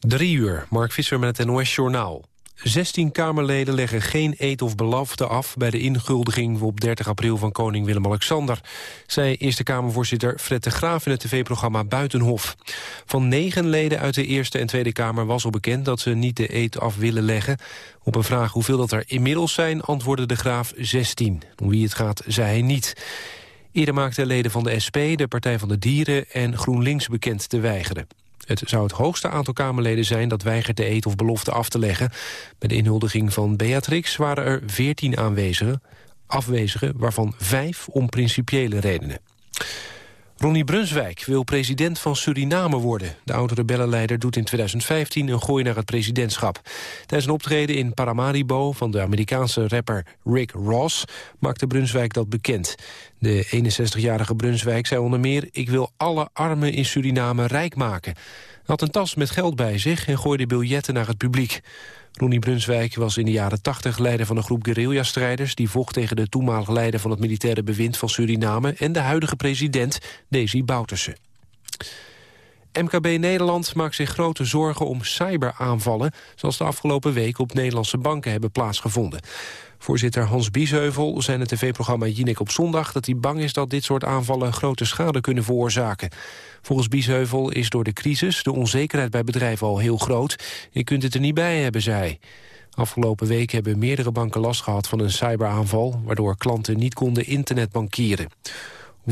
Drie uur, Mark Visser met het NOS-journaal. 16 Kamerleden leggen geen eed of belofte af... bij de inguldiging op 30 april van koning Willem-Alexander... zei Eerste Kamervoorzitter Fred de Graaf in het tv-programma Buitenhof. Van negen leden uit de Eerste en Tweede Kamer was al bekend... dat ze niet de eed af willen leggen. Op een vraag hoeveel dat er inmiddels zijn, antwoordde de Graaf 16. Om wie het gaat, zei hij niet. Eerder maakten leden van de SP, de Partij van de Dieren en GroenLinks bekend te weigeren. Het zou het hoogste aantal Kamerleden zijn dat weigert de eet of belofte af te leggen. Bij de inhuldiging van Beatrix waren er veertien aanwezigen, afwezigen, waarvan vijf om principiële redenen. Ronnie Brunswijk wil president van Suriname worden. De oude rebellenleider doet in 2015 een gooi naar het presidentschap. Tijdens een optreden in Paramaribo van de Amerikaanse rapper Rick Ross... maakte Brunswijk dat bekend. De 61-jarige Brunswijk zei onder meer... ik wil alle armen in Suriname rijk maken. Hij had een tas met geld bij zich en gooide biljetten naar het publiek. Ronnie Brunswijk was in de jaren 80 leider van een groep guerrilla-strijders... die vocht tegen de toenmalige leider van het militaire bewind van Suriname... en de huidige president, Desi Bouterse. MKB Nederland maakt zich grote zorgen om cyberaanvallen... zoals de afgelopen week op Nederlandse banken hebben plaatsgevonden. Voorzitter Hans Biesheuvel zei in het tv-programma Jinek op zondag... dat hij bang is dat dit soort aanvallen grote schade kunnen veroorzaken. Volgens Biesheuvel is door de crisis de onzekerheid bij bedrijven al heel groot. Je kunt het er niet bij hebben, zei hij. Afgelopen week hebben meerdere banken last gehad van een cyberaanval... waardoor klanten niet konden internetbankieren.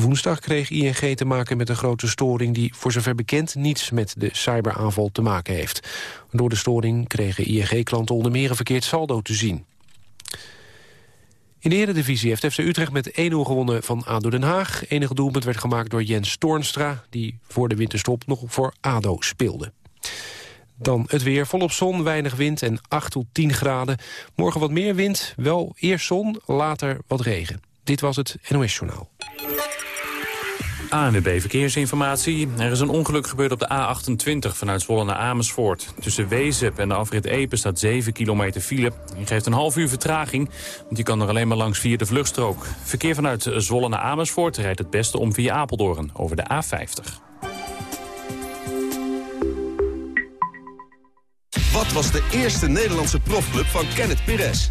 Woensdag kreeg ING te maken met een grote storing... die voor zover bekend niets met de cyberaanval te maken heeft. Door de storing kregen ING-klanten onder meer een verkeerd saldo te zien. In de Eredivisie heeft FC Utrecht met 1-0 gewonnen van ADO Den Haag. Enige doelpunt werd gemaakt door Jens Toornstra... die voor de winterstop nog voor ADO speelde. Dan het weer, volop zon, weinig wind en 8 tot 10 graden. Morgen wat meer wind, wel eerst zon, later wat regen. Dit was het NOS Journaal. ANWB Verkeersinformatie. Er is een ongeluk gebeurd op de A28 vanuit Zwolle naar Amersfoort. Tussen Wezep en de afrit Epe staat 7 kilometer file. Die geeft een half uur vertraging, want die kan er alleen maar langs via de vluchtstrook. Verkeer vanuit Zwolle naar Amersfoort rijdt het beste om via Apeldoorn over de A50. Wat was de eerste Nederlandse profclub van Kenneth Pires?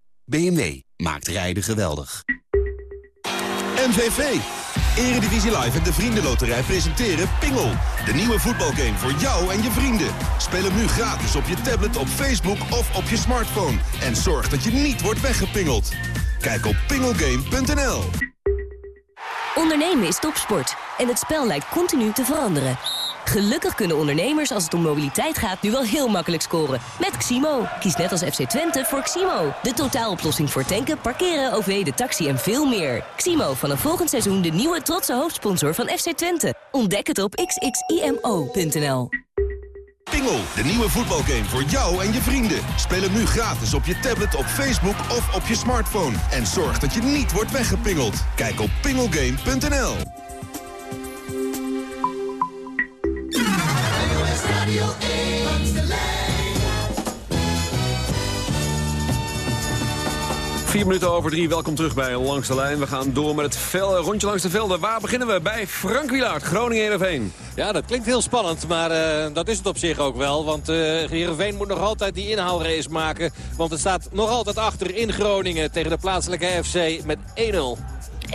BMW maakt rijden geweldig. MVV. Eredivisie Live en de Vriendenloterij presenteren Pingel. De nieuwe voetbalgame voor jou en je vrienden. Speel hem nu gratis op je tablet, op Facebook of op je smartphone. En zorg dat je niet wordt weggepingeld. Kijk op pingelgame.nl. Ondernemen is topsport en het spel lijkt continu te veranderen. Gelukkig kunnen ondernemers als het om mobiliteit gaat nu wel heel makkelijk scoren. Met Ximo. Kies net als FC Twente voor Ximo. De totaaloplossing voor tanken, parkeren, OV, de taxi en veel meer. Ximo, vanaf volgend seizoen de nieuwe trotse hoofdsponsor van FC Twente. Ontdek het op xximo.nl. Pingel, de nieuwe voetbalgame voor jou en je vrienden. Speel hem nu gratis op je tablet, op Facebook of op je smartphone. En zorg dat je niet wordt weggepingeld. Kijk op pingelgame.nl. Vier minuten over drie, welkom terug bij Langs de Lijn. We gaan door met het vel, rondje langs de velden. Waar beginnen we? Bij Frank Wilaert, Groningen 1 Ja, dat klinkt heel spannend, maar uh, dat is het op zich ook wel. Want uh, Heerenveen moet nog altijd die inhaalrace maken. Want het staat nog altijd achter in Groningen tegen de plaatselijke FC met 1-0.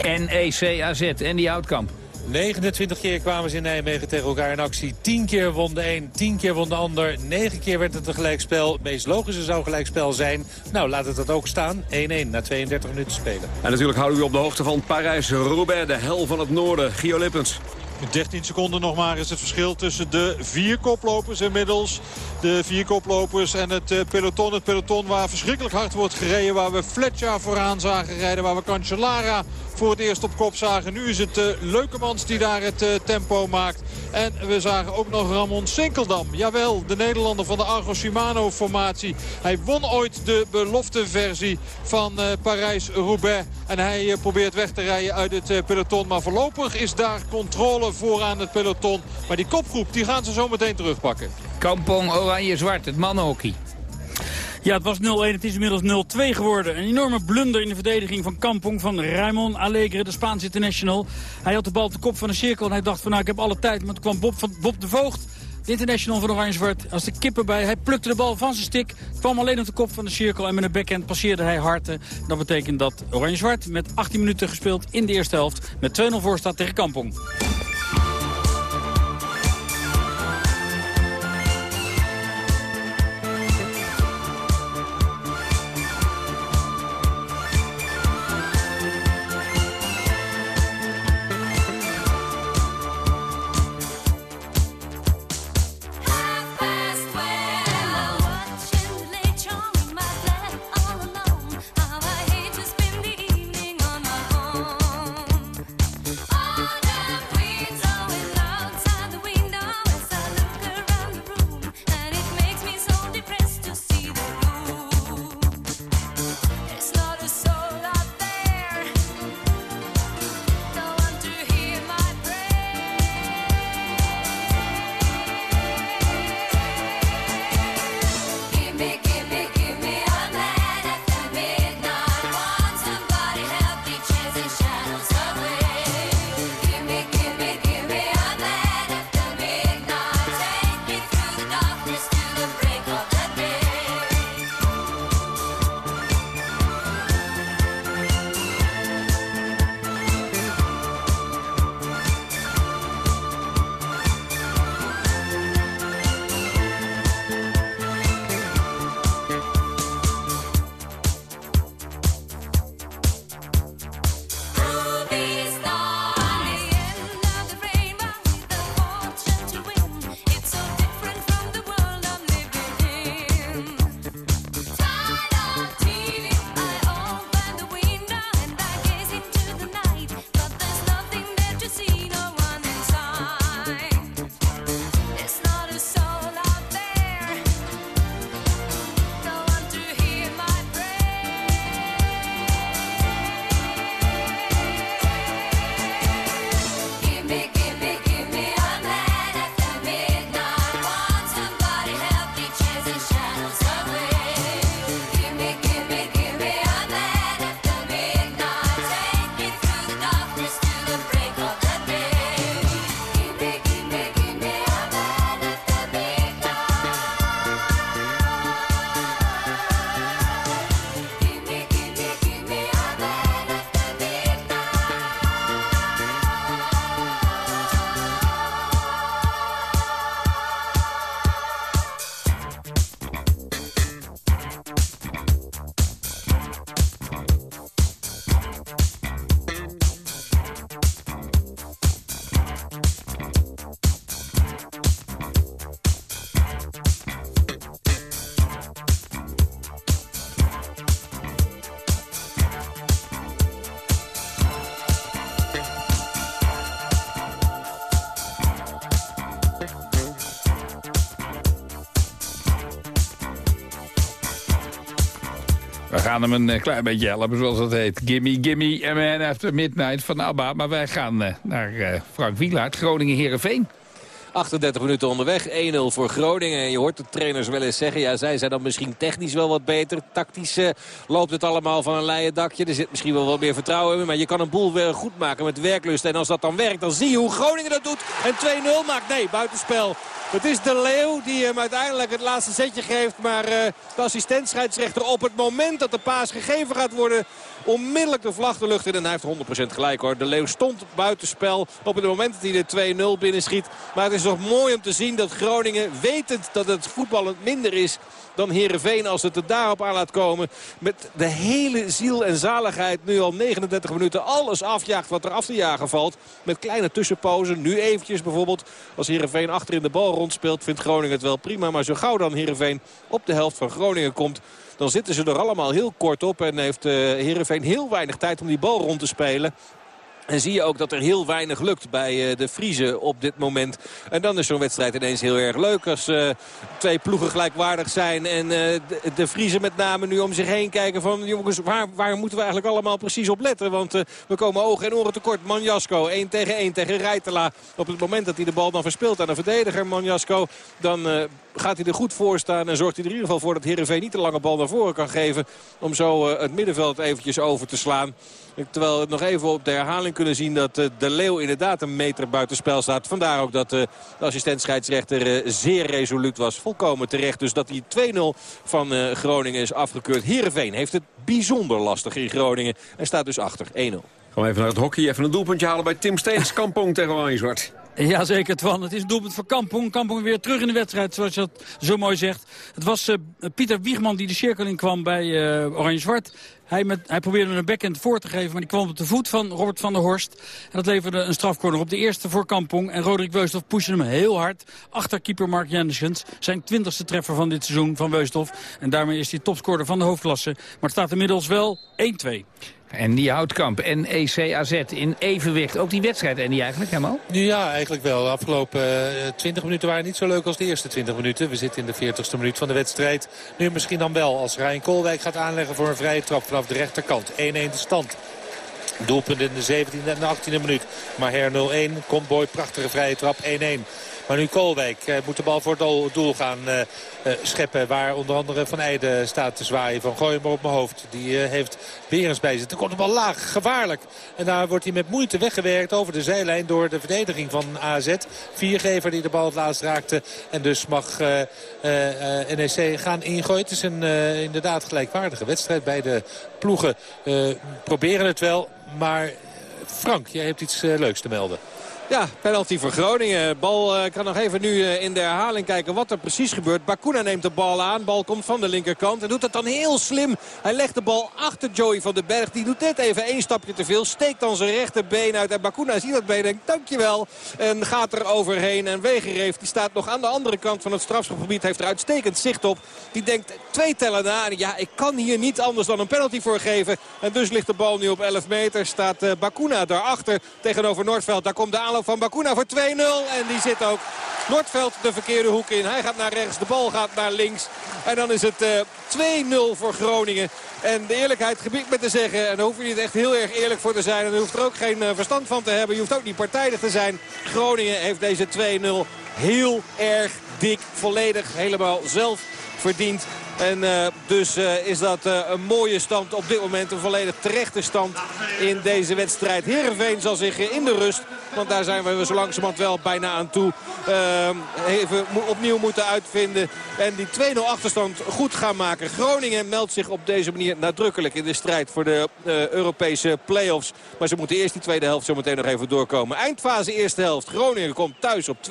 NEC AZ en die Houtkamp. 29 keer kwamen ze in Nijmegen tegen elkaar in actie. 10 keer won de een, 10 keer won de ander. 9 keer werd het een gelijkspel. Het meest logische zou gelijkspel zijn. Nou, laat het dat ook staan. 1-1 na 32 minuten spelen. En natuurlijk houden we u op de hoogte van Parijs-Roubaix, de hel van het noorden. Gio Lippens. 13 seconden nog maar is het verschil tussen de vier koplopers inmiddels. De vier koplopers en het eh, peloton. Het peloton waar verschrikkelijk hard wordt gereden. Waar we Fletcher vooraan zagen rijden. Waar we Cancellara voor het eerst op kop zagen. Nu is het Leukemans die daar het uh, tempo maakt. En we zagen ook nog Ramon Sinkeldam. Jawel, de Nederlander van de Argo Shimano formatie. Hij won ooit de belofte versie van uh, Parijs-Roubaix. En hij probeert weg te rijden uit het peloton. Maar voorlopig is daar controle vooraan het peloton. Maar die kopgroep die gaan ze zo meteen terugpakken. Kampong Oranje-Zwart, het mannenhockey. Ja, het was 0-1. Het is inmiddels 0-2 geworden. Een enorme blunder in de verdediging van Kampong van Raymond Allegre, de Spaanse international. Hij had de bal op de kop van de cirkel en hij dacht van nou ik heb alle tijd. Maar toen kwam Bob, van, Bob de Voogd, de international van Oranje-Zwart, als de kippen bij. Hij plukte de bal van zijn stick, kwam alleen op de kop van de cirkel en met een backhand passeerde hij Harten. Dat betekent dat Oranje-Zwart met 18 minuten gespeeld in de eerste helft met 2-0 voor staat tegen Kampong. Gaan hem een eh, klein beetje helpen, zoals dat heet. Gimme, gimme, a man after midnight van ABBA. Maar wij gaan eh, naar Frank Wielaert, Groningen-Herenveen. 38 minuten onderweg. 1-0 voor Groningen. En je hoort de trainers wel eens zeggen... ja, zij zijn dan misschien technisch wel wat beter. Tactisch loopt het allemaal van een leien dakje. Er zit misschien wel wat meer vertrouwen in. Maar je kan een boel weer goed maken met werklust. En als dat dan werkt, dan zie je hoe Groningen dat doet. En 2-0 maakt. Nee, buitenspel. Het is de Leeuw die hem uiteindelijk het laatste setje geeft. Maar uh, de assistent scheidsrechter op het moment dat de paas gegeven gaat worden... onmiddellijk de vlag de lucht in. En hij heeft 100% gelijk hoor. De Leeuw stond buitenspel op het moment dat hij de 2-0 binnenschiet. Maar het is toch mooi om te zien dat Groningen, wetend dat het voetballend minder is dan Herenveen als het er daarop aan laat komen. Met de hele ziel en zaligheid nu al 39 minuten alles afjaagt wat er af te jagen valt. Met kleine tussenpozen. Nu eventjes bijvoorbeeld als Herenveen achter in de bal rondspeelt vindt Groningen het wel prima. Maar zo gauw dan Herenveen op de helft van Groningen komt Dan zitten ze er allemaal heel kort op. En heeft Heerenveen heel weinig tijd om die bal rond te spelen. En zie je ook dat er heel weinig lukt bij uh, de Friese op dit moment. En dan is zo'n wedstrijd ineens heel erg leuk. Als uh, twee ploegen gelijkwaardig zijn. En uh, de, Friese met name nu om zich heen kijken van... jongens, waar, waar moeten we eigenlijk allemaal precies op letten? Want we komen ogen en oren tekort. Manjasko 1 tegen 1 tegen Rijtela. Op het moment dat hij de bal dan verspeelt aan een verdediger, Manjasko... dan gaat hij er goed voor staan. En zorgt hij er in ieder geval voor dat Heerenveen niet de lange bal naar voren kan geven. Om zo het middenveld eventjes over te slaan. Terwijl we nog even op de herhaling kunnen zien dat eh, de Leeuw inderdaad een meter buitenspel staat. Vandaar ook dat eh, de assistent scheidsrechter eh, zeer resoluut was. Volkomen terecht dus dat die 2-0 van Groningen is afgekeurd. Heerenveen heeft het bijzonder lastig in Groningen en staat dus achter 1-0. Gaan we even naar het hockey. Even een doelpuntje halen bij Tim Steens. Kampong tegen Oranje Zwart. Jazeker, Twan. Het is een doelpunt voor Kampong. Kampong weer terug in de wedstrijd, zoals je dat zo mooi zegt. Het was uh, Pieter Wiegman die de cirkel in kwam bij uh, Oranje-Zwart. Hij, met, hij probeerde een backhand voor te geven, maar die kwam op de voet van Robert van der Horst. En dat leverde een strafcorner op de eerste voor Kampong. En Roderick Weusthof pushte hem heel hard achter keeper Mark Jennischens. Zijn twintigste treffer van dit seizoen van Weusthof. En daarmee is hij topscorer van de hoofdklasse. Maar het staat inmiddels wel 1-2. En die Houtkamp en ECAZ in evenwicht. Ook die wedstrijd en die eigenlijk helemaal? Ja, eigenlijk wel. De afgelopen uh, eh, 20 minuten waren niet zo leuk als de eerste 20 minuten. We zitten in de 40ste minuut van de wedstrijd. Nu misschien dan wel als Rijn Koolwijk gaat aanleggen voor een vrije trap vanaf de rechterkant. 1-1 de stand. Doelpunt in de 17e en de 18e minuut. Maar her 0-1. Komt Boy, prachtige vrije trap 1-1. Maar nu Koolwijk uh, moet de bal voor het doel gaan uh, uh, scheppen. Waar onder andere Van Eijden staat te zwaaien van gooi hem op mijn hoofd. Die heeft Berens bij zich. Dan komt de bal laag, gevaarlijk. En daar wordt hij met moeite weggewerkt over de zijlijn door de verdediging van AZ. Viergever die de bal het laatst raakte. En dus mag NEC gaan ingooien. Het is een inderdaad gelijkwaardige wedstrijd. bij de ploegen proberen het wel. Maar Frank, jij hebt iets leuks te melden. Ja, penalty voor Groningen. Bal uh, kan nog even nu uh, in de herhaling kijken wat er precies gebeurt. Bakuna neemt de bal aan. Bal komt van de linkerkant en doet het dan heel slim. Hij legt de bal achter Joey van den Berg. Die doet net even één stapje te veel. Steekt dan zijn rechterbeen uit. En Bakuna ziet dat been en denkt dankjewel. En gaat er overheen. En Wegereef die staat nog aan de andere kant van het strafschopgebied. Heeft er uitstekend zicht op. Die denkt twee tellen na. Ja, ik kan hier niet anders dan een penalty voor geven. En dus ligt de bal nu op 11 meter. Staat uh, Bakuna daarachter tegenover Noordveld. Daar komt de aanloop van Bakuna voor 2-0. En die zit ook Noordveld de verkeerde hoek in. Hij gaat naar rechts, de bal gaat naar links. En dan is het uh, 2-0 voor Groningen. En de eerlijkheid gebied me te zeggen. En daar hoef je niet echt heel erg eerlijk voor te zijn. En daar hoeft er ook geen uh, verstand van te hebben. Je hoeft ook niet partijdig te zijn. Groningen heeft deze 2-0 heel erg dik, volledig, helemaal zelf verdiend. En uh, dus uh, is dat uh, een mooie stand op dit moment. Een volledig terechte stand in deze wedstrijd. Heerenveen zal zich in de rust, want daar zijn we zo langzamerhand wel bijna aan toe, even opnieuw moeten uitvinden. En die 2-0 achterstand goed gaan maken. Groningen meldt zich op deze manier nadrukkelijk in de strijd voor de Europese play-offs. Maar ze moeten eerst die tweede helft zo meteen nog even doorkomen. Eindfase eerste helft. Groningen komt thuis op 2-0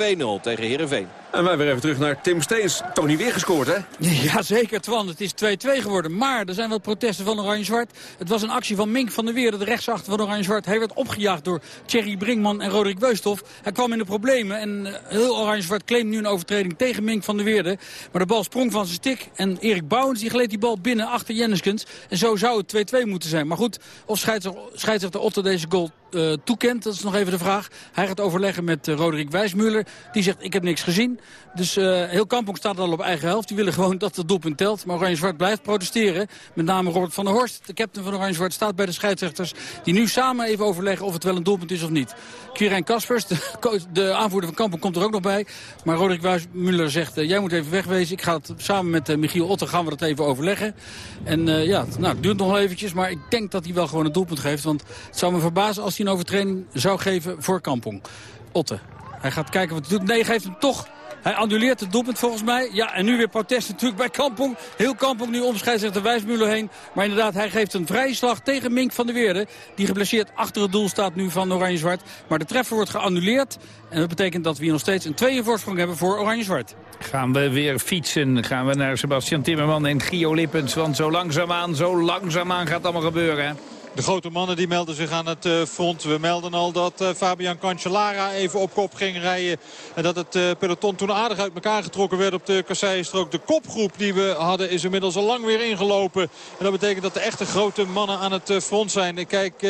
tegen Heerenveen. En wij weer even terug naar Tim Steens. Tony weer gescoord, hè? Ja, zeker, Twan. Het is 2-2 geworden. Maar er zijn wat protesten van Oranje-Zwart. Het was een actie van Mink van der Weer, de rechtsachter van Oranje-Zwart. Hij werd opgejaagd door Thierry Brinkman en Roderick Weusthof. Hij kwam in de problemen en eh, heel Oranje-Zwart claimt nu een overtreding tegen Mink van der Weerde. Maar de bal sprong van zijn stik en Erik Bouwens die gleed die bal binnen achter Jenniskens. En zo zou het 2-2 moeten zijn. Maar goed, of scheidsrechter Otto deze goal uh, toekent. Dat is nog even de vraag. Hij gaat overleggen met uh, Roderick Wijsmuller. Die zegt, ik heb niks gezien. Dus uh, heel Kampong staat al op eigen helft. Die willen gewoon dat het doelpunt telt. Maar Oranje-Zwart blijft protesteren. Met name Robert van der Horst, de captain van Oranje-Zwart... staat bij de scheidsrechters die nu samen even overleggen... of het wel een doelpunt is of niet. Quirijn Kaspers, de, de, aanvoerder van Kampong, komt er ook nog bij. Maar Roderick Wijsmuller zegt, jij moet even wegwezen. Ik ga het samen met Michiel Otter gaan we dat even overleggen. En ja, nou, het duurt nog eventjes. Maar ik denk dat hij wel gewoon een doelpunt geeft. Want het zou me verbazen als hij een overtreding zou geven voor Kampong. Otte. Hij gaat kijken wat hij doet. Nee, geeft hem toch. Hij annuleert het doelpunt volgens mij. Ja, en nu weer protest natuurlijk bij Kampong. Heel Kampong nu om de Wijsmuller heen. Maar inderdaad, hij geeft een vrije slag tegen Mink van der Weerde. Die geblesseerd achter het doel staat nu van Oranje-Zwart. Maar de treffer wordt geannuleerd. En dat betekent dat we hier nog steeds een tweeën voorsprong hebben voor Oranje-Zwart. Gaan we weer fietsen. Gaan we naar Sebastian Timmerman en Gio Lippens. Want zo langzaamaan, zo langzaamaan gaat het allemaal gebeuren. De grote mannen die melden zich aan het front. We melden al dat Fabian Cancellara even op kop ging rijden. En dat het peloton toen aardig uit elkaar getrokken werd op de kasseienstrook. De kopgroep die we hadden is inmiddels al lang weer ingelopen. En dat betekent dat de echte grote mannen aan het front zijn. Ik kijk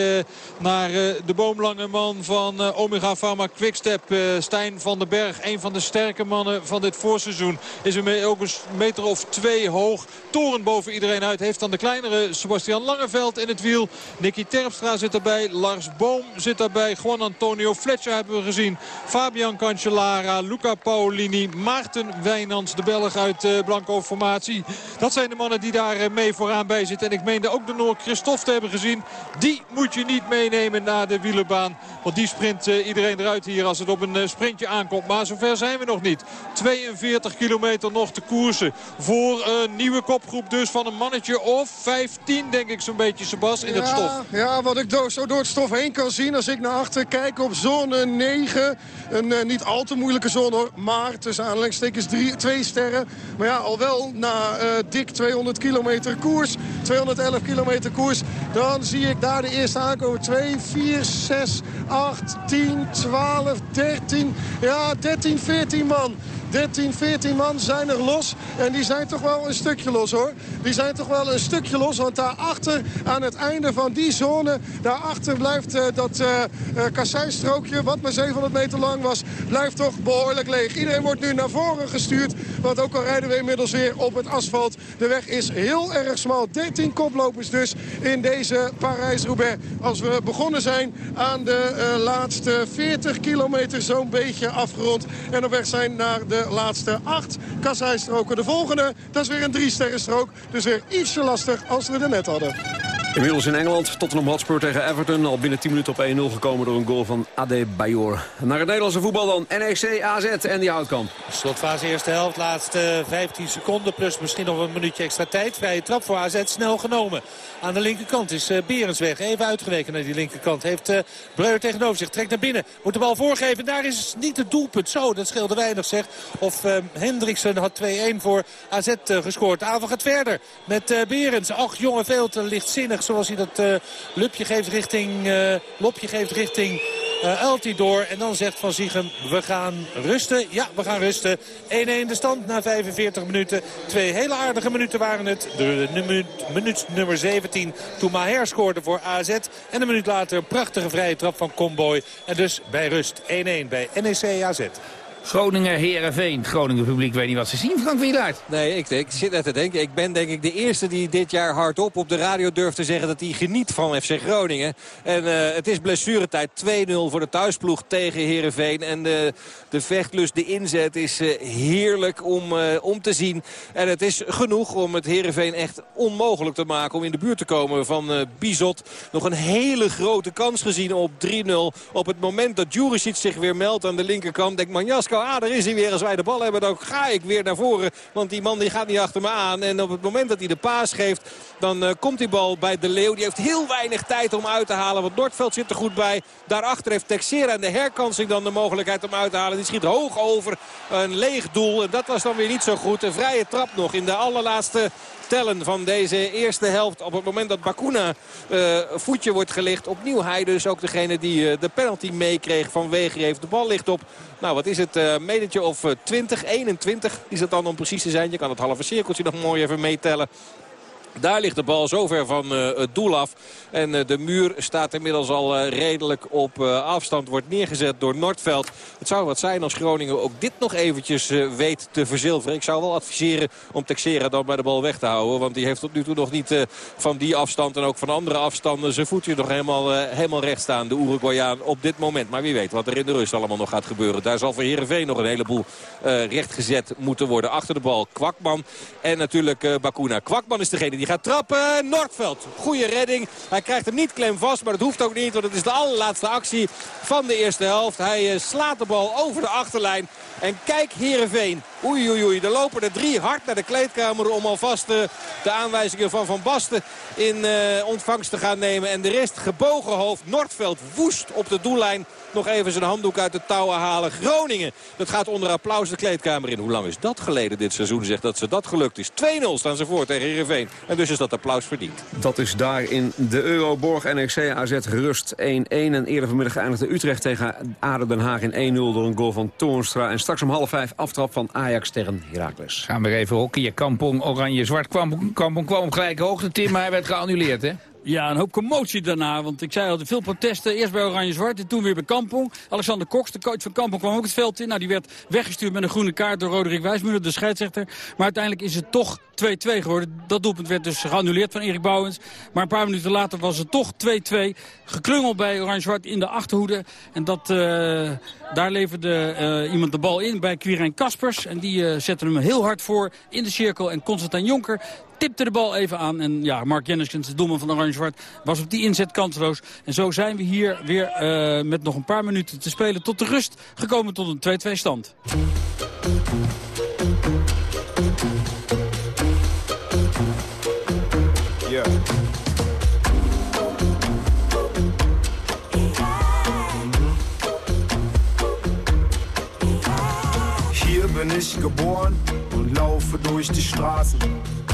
naar de boomlange man van Omega Pharma Quickstep. Stijn van den Berg, een van de sterke mannen van dit voorseizoen. Is er ook een meter of twee hoog. Toren boven iedereen uit. Heeft dan de kleinere Sebastian Langeveld in het wiel. Nicky Terpstra zit erbij. Lars Boom zit erbij. Juan Antonio Fletcher hebben we gezien. Fabian Cancellara, Luca Paolini, Maarten Wijnands, de Belg uit uh, Blanco Formatie. Dat zijn de mannen die daar uh, mee vooraan bij zitten. En ik meende ook de Noor Christophe te hebben gezien. Die moet je niet meenemen naar de wielerbaan. Want die sprint uh, iedereen eruit hier als het op een sprintje aankomt. Maar zover zijn we nog niet. 42 kilometer nog te koersen voor een nieuwe kopgroep dus van een mannetje of 15 denk ik zo'n beetje Sebas in het stof. Ja, wat ik do zo door het stof heen kan zien als ik naar achter kijk op zone 9. Een uh, niet al te moeilijke zone hoor, maar tussen aanleidingstekens twee sterren. Maar ja, al wel na uh, dik 200 kilometer koers, 211 kilometer koers. Dan zie ik daar de eerste aankomen. 2, 4, 6, 8, 10, 12, 13, ja 13, 14 man. 13, 14 man zijn er los. En die zijn toch wel een stukje los hoor. Die zijn toch wel een stukje los. Want daarachter, aan het einde van die zone... daarachter blijft uh, dat uh, kasseistrookje, wat maar 700 meter lang was... blijft toch behoorlijk leeg. Iedereen wordt nu naar voren gestuurd. Want ook al rijden we inmiddels weer op het asfalt. De weg is heel erg smal. 13 koplopers dus in deze Parijs-Roubaix. Als we begonnen zijn aan de laatste 40 kilometer zo'n beetje afgerond. En op weg zijn naar de laatste acht kasseistroken. De volgende, dat is weer een drie-sterrenstrook. Dus weer ietsje lastig als we er net hadden. Inmiddels in Engeland, Tottenham Hotspur tegen Everton. Al binnen 10 minuten op 1-0 gekomen door een goal van Ade Bayor. Naar het Nederlandse voetbal dan. NEC, AZ en die Houtkamp. Slotfase eerste helft, laatste 15 seconden. Plus misschien nog een minuutje extra tijd. Vrije trap voor AZ, snel genomen. Aan de linkerkant is uh, Berends weg. Even uitgeweken naar die linkerkant. Heeft uh, Breuer tegenover zich. Trekt naar binnen. Moet de bal voorgeven. Daar is niet het doelpunt. Zo, dat scheelde weinig zeg. Of uh, Hendriksen had 2-1 voor AZ gescoord. De aanval gaat verder met Berends. Ach jongen, veel te lichtzinnig zoals hij dat lupje geeft richting, lopje geeft richting uh, door. En dan zegt Van Ziegen, we gaan rusten. Ja, we gaan rusten. 1-1 de stand na 45 minuten. Twee hele aardige minuten waren het. De, minuut nummer 17 toen Maher scoorde voor AZ. En een minuut later een prachtige vrije trap van Comboy. En dus bij rust 1-1 bij NEC AZ. Groningen, Herenveen. Groningen publiek weet niet wat ze zien, Frank Wielaert. Nee, ik, ik zit net te denken. Ik ben denk ik de eerste die dit jaar hardop op de radio durft te zeggen dat hij geniet van FC Groningen. En uh, het is blessuretijd 2-0 voor de thuisploeg tegen Herenveen. En de, de vechtlust, de inzet is uh, heerlijk om, uh, om te zien. En het is genoeg om het Herenveen echt onmogelijk te maken om in de buurt te komen van Bizot. Nog een hele grote kans gezien op 3-0. Op het moment dat Juricic zich weer meldt aan de linkerkant, denkt Manjaska Ah, daar is hij weer. Als wij de bal hebben, dan ga ik weer naar voren. Want die man die gaat niet achter me aan. En op het moment dat hij de paas geeft, dan uh, komt die bal bij De Leeuw. Die heeft heel weinig tijd om uit te halen. Want Noordveld zit er goed bij. Daarachter heeft Texera en de herkansing dan de mogelijkheid om uit te halen. Die schiet hoog over een leeg doel. En dat was dan weer niet zo goed. Een vrije trap nog in de allerlaatste tellen van deze eerste helft. Op het moment dat Bakuna uh, voetje wordt gelicht. Opnieuw hij dus ook degene die uh, de penalty meekreeg van heeft. De bal ligt op, nou wat is het, uh, of 20, 21 is het dan om precies te zijn. Je kan het halve cirkeltje nog mooi even meetellen. Daar ligt de bal zover van uh, het doel af. En uh, de muur staat inmiddels al uh, redelijk op afstand. Wordt neergezet door Noordveld. Het zou wat zijn als Groningen ook dit nog eventjes weet te verzilveren. Ik zou wel adviseren om Texera dan bij de bal weg te houden. Want die heeft tot nu toe nog niet van die afstand en ook van andere afstanden... zijn voetje nog helemaal, helemaal recht staan. De Uruguayaan op dit moment. Maar wie weet wat er in de rust allemaal nog gaat gebeuren. Daar zal voor Heerenveen nog een heleboel rechtgezet moeten worden. Achter de bal Kwakman en natuurlijk Bakuna. Kwakman is degene die die gaat trappen. Noordveld. Goede redding. Hij krijgt hem niet klem vast. Maar dat hoeft ook niet. Want het is de allerlaatste actie van de eerste helft. Hij uh, slaat de bal over de achterlijn. En kijk Heerenveen. Oei, oei, oei. Er lopen er drie hard naar de kleedkamer om alvast de, de aanwijzingen van Van Basten in ontvangst te gaan nemen. En de rest gebogen hoofd. Noordveld woest op de doellijn nog even zijn handdoek uit de touwen halen. Groningen, dat gaat onder applaus de kleedkamer in. Hoe lang is dat geleden dit seizoen, zegt dat ze dat gelukt is. 2-0 staan ze voor tegen Heerenveen. En dus is dat applaus verdiend. Dat is daar in de Euroborg NEC AZ rust 1-1. En eerder vanmiddag eindigde Utrecht tegen ADO Den Haag in 1-0 door een goal van Toornstra. En straks om half vijf aftrap van Ajax tegen Heracles. Gaan we even hockeyen. Kampong Oranje-Zwart. Kampong, Kampong kwam op gelijke hoogte, Tim, maar hij werd geannuleerd, hè? Ja, een hoop commotie daarna. Want ik zei al, veel protesten. Eerst bij Oranje-Zwart en toen weer bij Kampong. Alexander Koks, de coach van Kampong, kwam ook het veld in. Nou, die werd weggestuurd met een groene kaart door Roderick Wijsmuller, de scheidsrechter. Maar uiteindelijk is het toch 2-2 geworden. Dat doelpunt werd dus geannuleerd van Erik Bouwens. Maar een paar minuten later was het toch 2-2. Geklungeld bij Oranje-Zwart in de achterhoede. En dat, uh, daar leverde uh, iemand de bal in bij Quirijn Kaspers. En die uh, zette hem heel hard voor in de cirkel. En Constantijn Jonker tipte de bal even aan. En ja, Mark Jenniskens, de doelman van Oranje-Zwart, was op die inzet kansloos. En zo zijn we hier weer uh, met nog een paar minuten te spelen tot de rust gekomen tot een 2-2 stand. Yeah. Hier bin ich geboren und laufe durch die Straßen.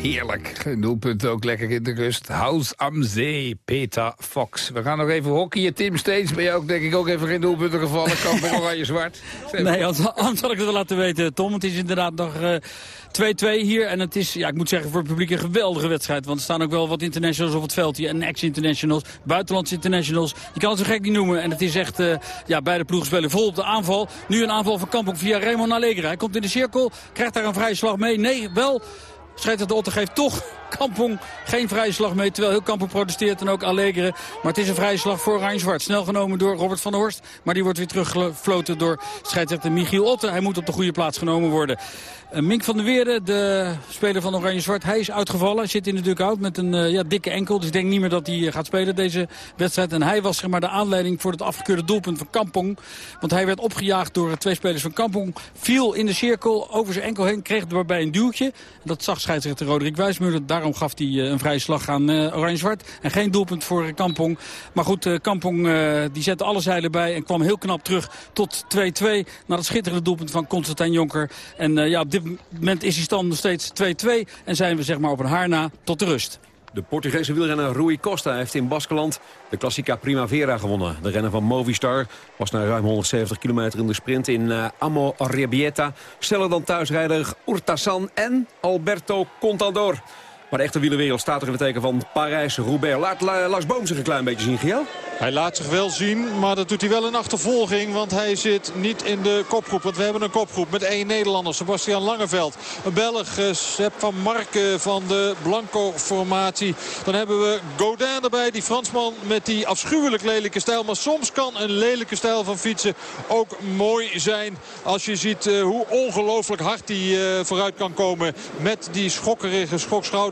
Heerlijk. Geen doelpunt ook lekker in de rust. House am Zee, Peter Fox. We gaan nog even hockeyen. Tim Steens, ben je ook denk ik ook even geen doelpunten gevallen. Kan oranje-zwart. Nee, anders, anders had ik het wel laten weten, Tom. Het is inderdaad nog... 2-2 hier. En het is, ja, ik moet zeggen, voor het publiek een geweldige wedstrijd. Want er staan ook wel wat internationals op het veld hier. En ex-internationals, buitenlandse internationals. Je kan het zo gek niet noemen. En het is echt, uh, ja, beide ploegen spelen vol op de aanval. Nu een aanval van Kampong via Raymond Allegre. Hij komt in de cirkel, krijgt daar een vrije slag mee. Nee, wel. Scheidt de Otter geeft toch Kampong geen vrije slag mee. Terwijl heel Kampong protesteert en ook Allegre. Maar het is een vrije slag voor Oranje-Zwart. Snel genomen door Robert van der Horst. Maar die wordt weer teruggefloten door scheidsrechter Michiel Otte. Hij moet op de goede plaats genomen worden. Eh, Mink van der Weerde, de speler van Oranje-Zwart, hij is uitgevallen. Zit in de dugout met een uh, ja, dikke enkel. Dus ik denk niet meer dat hij eh, gaat spelen deze wedstrijd. En hij was zeg maar, de aanleiding voor het afgekeurde doelpunt van Kampong. Want hij werd opgejaagd door twee spelers van Kampong. Viel in de cirkel, over zijn enkel heen, kreeg daarbij een duwtje. Dat zag scheidsrechter Roderick Wijsmuller. Daarom gaf hij een vrije slag aan Oranje-Zwart. En geen doelpunt voor Kampong. Maar goed, Kampong die zette alle zeilen bij en kwam heel knap terug tot 2-2. Na het schitterende doelpunt van Constantijn Jonker. En ja, op dit moment is die stand nog steeds 2-2. En zijn we zeg maar op een haar na tot de rust. De Portugese wielrenner Rui Costa heeft in Baskeland de Classica Primavera gewonnen. De renner van Movistar was na ruim 170 kilometer in de sprint in uh, Amo Rebieta. Sneller dan thuisrijder Urtasan en Alberto Contador. Maar de echte wielerwereld staat er in het teken van Parijs-Roubaix. Laat Lars Boom zich een klein beetje zien, Giel. Hij laat zich wel zien, maar dat doet hij wel in achtervolging. Want hij zit niet in de kopgroep. Want we hebben een kopgroep met één Nederlander. Sebastian Langeveld. Een Belg, eh, Sepp van Marken van de Blanco-formatie. Dan hebben we Godin erbij. Die Fransman met die afschuwelijk lelijke stijl. Maar soms kan een lelijke stijl van fietsen ook mooi zijn. Als je ziet uh, hoe ongelooflijk hard hij uh, vooruit kan komen. Met die schokkerige,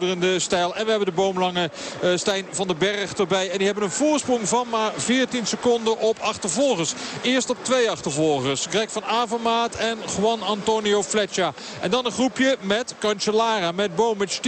schokschouderende stijl. En we hebben de boomlange Stijn van den Berg erbij. En die hebben een voorsprong van 14 seconden op achtervolgers. Eerst op twee achtervolgers. Greg van Avermaat en Juan Antonio Fletcher. En dan een groepje met Cancellara, met Bo, met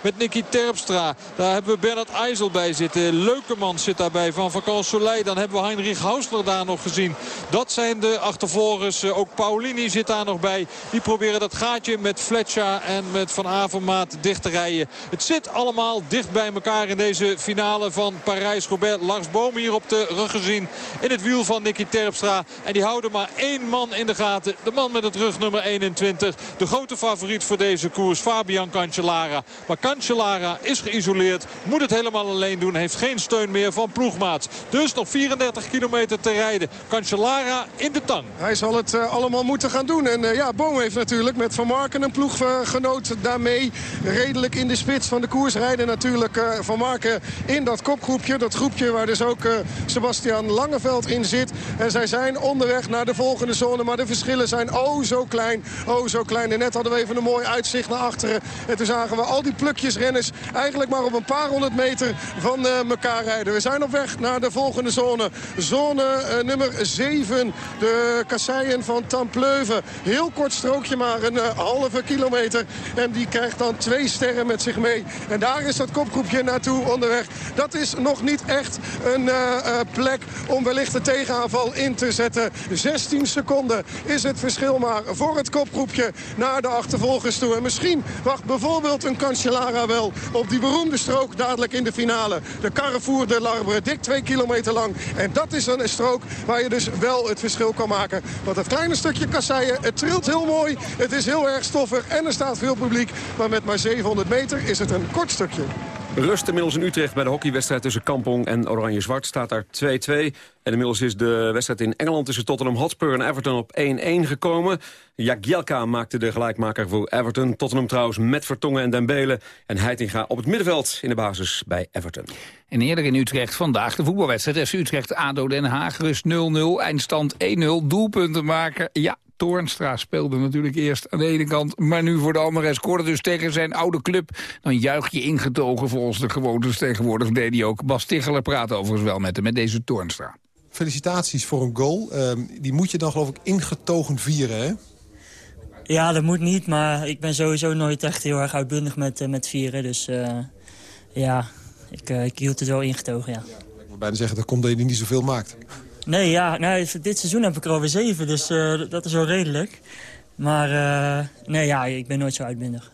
met Nicky Terpstra. Daar hebben we Bernard IJssel bij zitten. Leukeman zit daarbij van Vakant Soleil. Dan hebben we Heinrich Hausler daar nog gezien. Dat zijn de achtervolgers. Eh, ook Paulini zit daar nog bij. Die proberen dat gaatje met Fletcher en met Van Avermaat dicht te rijden. Het zit allemaal dicht bij elkaar in deze finale van Parijs-Roubaix. Lars Boom hier op de rug gezien in het wiel van Nicky Terpstra. En die houden maar één man in de gaten. De man met het rugnummer 21. De grote favoriet voor deze koers, Fabian Cancellara. Maar Cancellara is geïsoleerd. Moet het helemaal alleen doen. Heeft geen steun meer van ploegmaat. Dus nog 34 kilometer te rijden. Cancellara in de tang. Hij zal het uh, allemaal moeten gaan doen. En uh, ja, Boom heeft natuurlijk met Van Marken een ploeggenoot daarmee. Redelijk in de spits van de koers rijden natuurlijk uh, Van Marken in dat kopgroepje. Dat groepje waar dus ook Sebastian Langeveld in zit. En zij zijn onderweg naar de volgende zone. Maar de verschillen zijn oh zo klein. Oh zo klein. En net hadden we even een mooi uitzicht naar achteren. En toen zagen we al die plukjes renners eigenlijk maar op een paar honderd meter van uh, elkaar rijden. We zijn op weg naar de volgende zone. Zone nummer 7. De kasseien van Tampleuven. Heel kort strookje maar. Een halve kilometer. En die krijgt dan twee sterren met zich mee. En daar is dat kopgroepje naartoe onderweg. Dat is nog niet echt een uh, plek om wellicht de tegenaanval in te zetten. 16 seconden is het verschil maar voor het kopgroepje naar de achtervolgers toe. En misschien wacht bijvoorbeeld een Cancellara wel op die beroemde strook dadelijk in de finale. De Carrefour de Larbre, dik 2 kilometer lang. En dat is een strook waar je dus wel het verschil kan maken. Want het kleine stukje kasseien, het trilt heel mooi. Het is heel erg stoffig en er staat veel publiek. Maar met maar 700 meter is het een kort stukje. Rust inmiddels in Utrecht bij de hockeywedstrijd tussen Kampong en Oranje-Zwart. Staat daar 2-2. En inmiddels is de wedstrijd in Engeland tussen Tottenham Hotspur en Everton op 1-1 gekomen. Jagielka maakte de gelijkmaker voor Everton. Tottenham trouwens met Vertongen en Dembele. En Heitinga op het middenveld in de basis bij Everton. En eerder in Utrecht vandaag de voetbalwedstrijd. FC Utrecht-ADO Den Haag rust 0-0, eindstand 1-0. Doelpunten maken, ja, Toornstra speelde natuurlijk eerst aan de ene kant... maar nu voor de andere. Hij scoorde dus tegen zijn oude club. Dan juich je ingetogen volgens de gewoontes tegenwoordig. Deed hij ook. Bas Ticheler praat overigens wel met hem, met deze Toornstra. Felicitaties voor een goal. Uh, die moet je dan geloof ik ingetogen vieren, hè? Ja, dat moet niet, maar ik ben sowieso nooit echt heel erg uitbundig met, uh, met vieren. Dus uh, ja, ik, uh, ik hield het wel ingetogen, ja. Ik moet bijna zeggen, dat komt dat je niet zoveel maakt. Nee, ja, nou, dit seizoen heb ik er alweer zeven, dus uh, dat is wel redelijk. Maar uh, nee, ja, ik ben nooit zo uitbundig.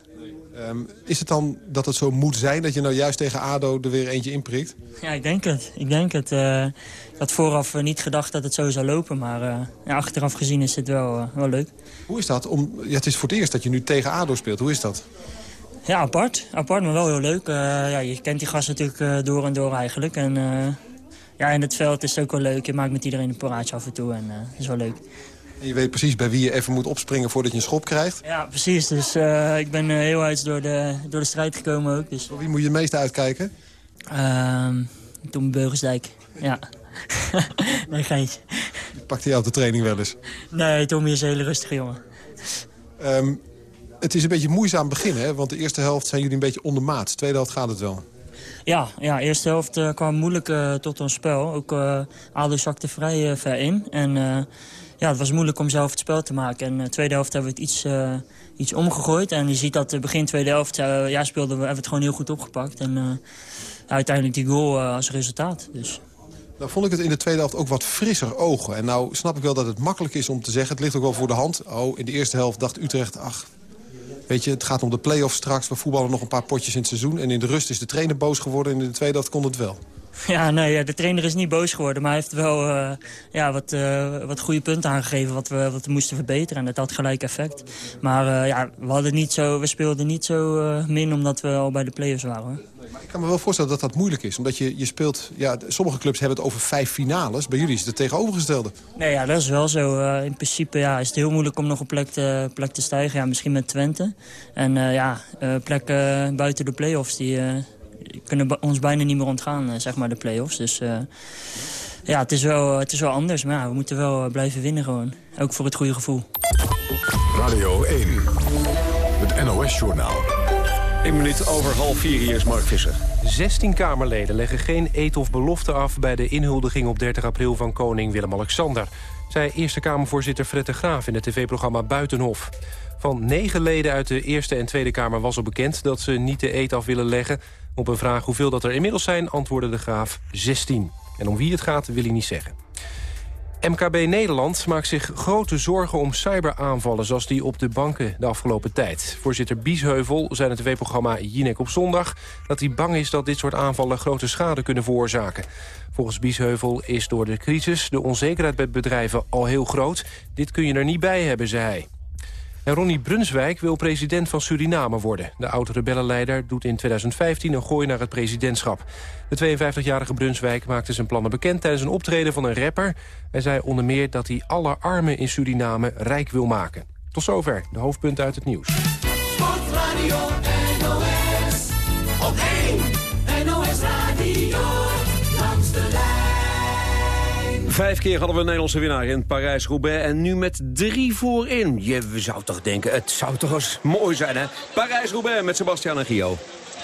Ehm, is het dan dat het zo moet zijn dat je nou juist tegen ADO er weer eentje inprikt? Ja, ik denk het. Ik denk het. Uh, ik had vooraf niet gedacht dat het zo zou lopen, maar uh, ja, achteraf gezien is het wel, wel leuk. Hoe is dat? Om, ja, het is voor het eerst dat je nu tegen ADO speelt. Hoe is dat? Ja, apart. Apart, maar wel heel leuk. ja, je kent die gast natuurlijk door en door eigenlijk. En ja, in het veld is het ook wel leuk. Je maakt met iedereen een praatje af en toe en dat is wel leuk. En je weet precies bij wie je even moet opspringen voordat je een schop krijgt? Ja, precies. Dus uh, ik ben uh, heel uit door de, door de strijd gekomen ook. Dus. Voor wie moet je het meeste uitkijken? Uh, Tom Beugelsdijk, ja. nee, geen. Pakt hij op de training wel eens? Nee, Tommy is een hele rustige jongen. Um, het is een beetje moeizaam beginnen, hè? want de eerste helft zijn jullie een beetje ondermaat. De tweede helft gaat het wel. Ja, ja eerste helft uh, kwam moeilijk uh, tot ons spel. Ook uh, Ado zakte vrij ver in. En ja, het was moeilijk om zelf het spel te maken. En de tweede helft hebben we het iets, iets omgegooid. En je ziet dat begin tweede helft ja, speelden we, hebben het gewoon heel goed opgepakt. En uiteindelijk die goal als resultaat. Dus. Nou vond ik het in de tweede helft ook wat frisser ogen. En nou snap ik wel dat het makkelijk is om te zeggen... het ligt ook wel voor de hand. Oh, in de eerste helft dacht Utrecht... ach, Weet je, het gaat om de play-offs straks. We voetballen nog een paar potjes in het seizoen. En in de rust is de trainer boos geworden. En in de tweede helft kon het wel. Ja, nee, de trainer is niet boos geworden. Maar hij heeft wel uh, ja, wat, uh, wat goede punten aangegeven wat we, wat we moesten verbeteren. En dat had gelijk effect. Maar uh, ja, we, hadden niet zo, we speelden niet zo min omdat we al bij de play-offs waren. Maar ik kan me wel voorstellen dat dat moeilijk is. Omdat je, je speelt... Ja, sommige clubs hebben het over vijf finales. Bij jullie is het het tegenovergestelde. Nee, ja, dat is wel zo. in principe ja, is het heel moeilijk om nog een plek te, plek te stijgen. Ja, misschien met Twente. En ja, plekken buiten de play-offs die kunnen ons bijna niet meer ontgaan, eh, zeg maar, de play-offs. Dus uh, ja, het is, wel, het is wel anders. Maar ja, we moeten wel eh, blijven winnen gewoon. Ook voor het goede gevoel. Radio 1, het NOS-journaal. Een minuut over half vier, hier is Mark Visser. 16 Kamerleden leggen geen eet of belofte af... bij de inhuldiging op 30 april van koning Willem-Alexander... zei Eerste Kamervoorzitter Fred de Graaf in het tv-programma Buitenhof. Van negen leden uit de Eerste en Tweede Kamer was al bekend... dat ze niet de eet af willen leggen. Op een vraag hoeveel dat er inmiddels zijn, antwoordde de graaf 16. En om wie het gaat, wil hij niet zeggen. MKB Nederland maakt zich grote zorgen om cyberaanvallen... zoals die op de banken de afgelopen tijd. Voorzitter Biesheuvel zei in het tv-programma Jinek op zondag... dat hij bang is dat dit soort aanvallen grote schade kunnen veroorzaken. Volgens Biesheuvel is door de crisis de onzekerheid bij bedrijven al heel groot. Dit kun je er niet bij hebben, zei hij. En Ronnie Brunswijk wil president van Suriname worden. De oud-rebellenleider doet in 2015 een gooi naar het presidentschap. De 52-jarige Brunswijk maakte zijn plannen bekend tijdens een optreden van een rapper. Hij zei onder meer dat hij alle armen in Suriname rijk wil maken. Tot zover, de hoofdpunten uit het nieuws. Vijf keer hadden we een Nederlandse winnaar in Parijs-Roubaix. En nu met drie voorin. Je zou toch denken, het zou toch eens mooi zijn, hè? Parijs-Roubaix met Sebastian en Gio.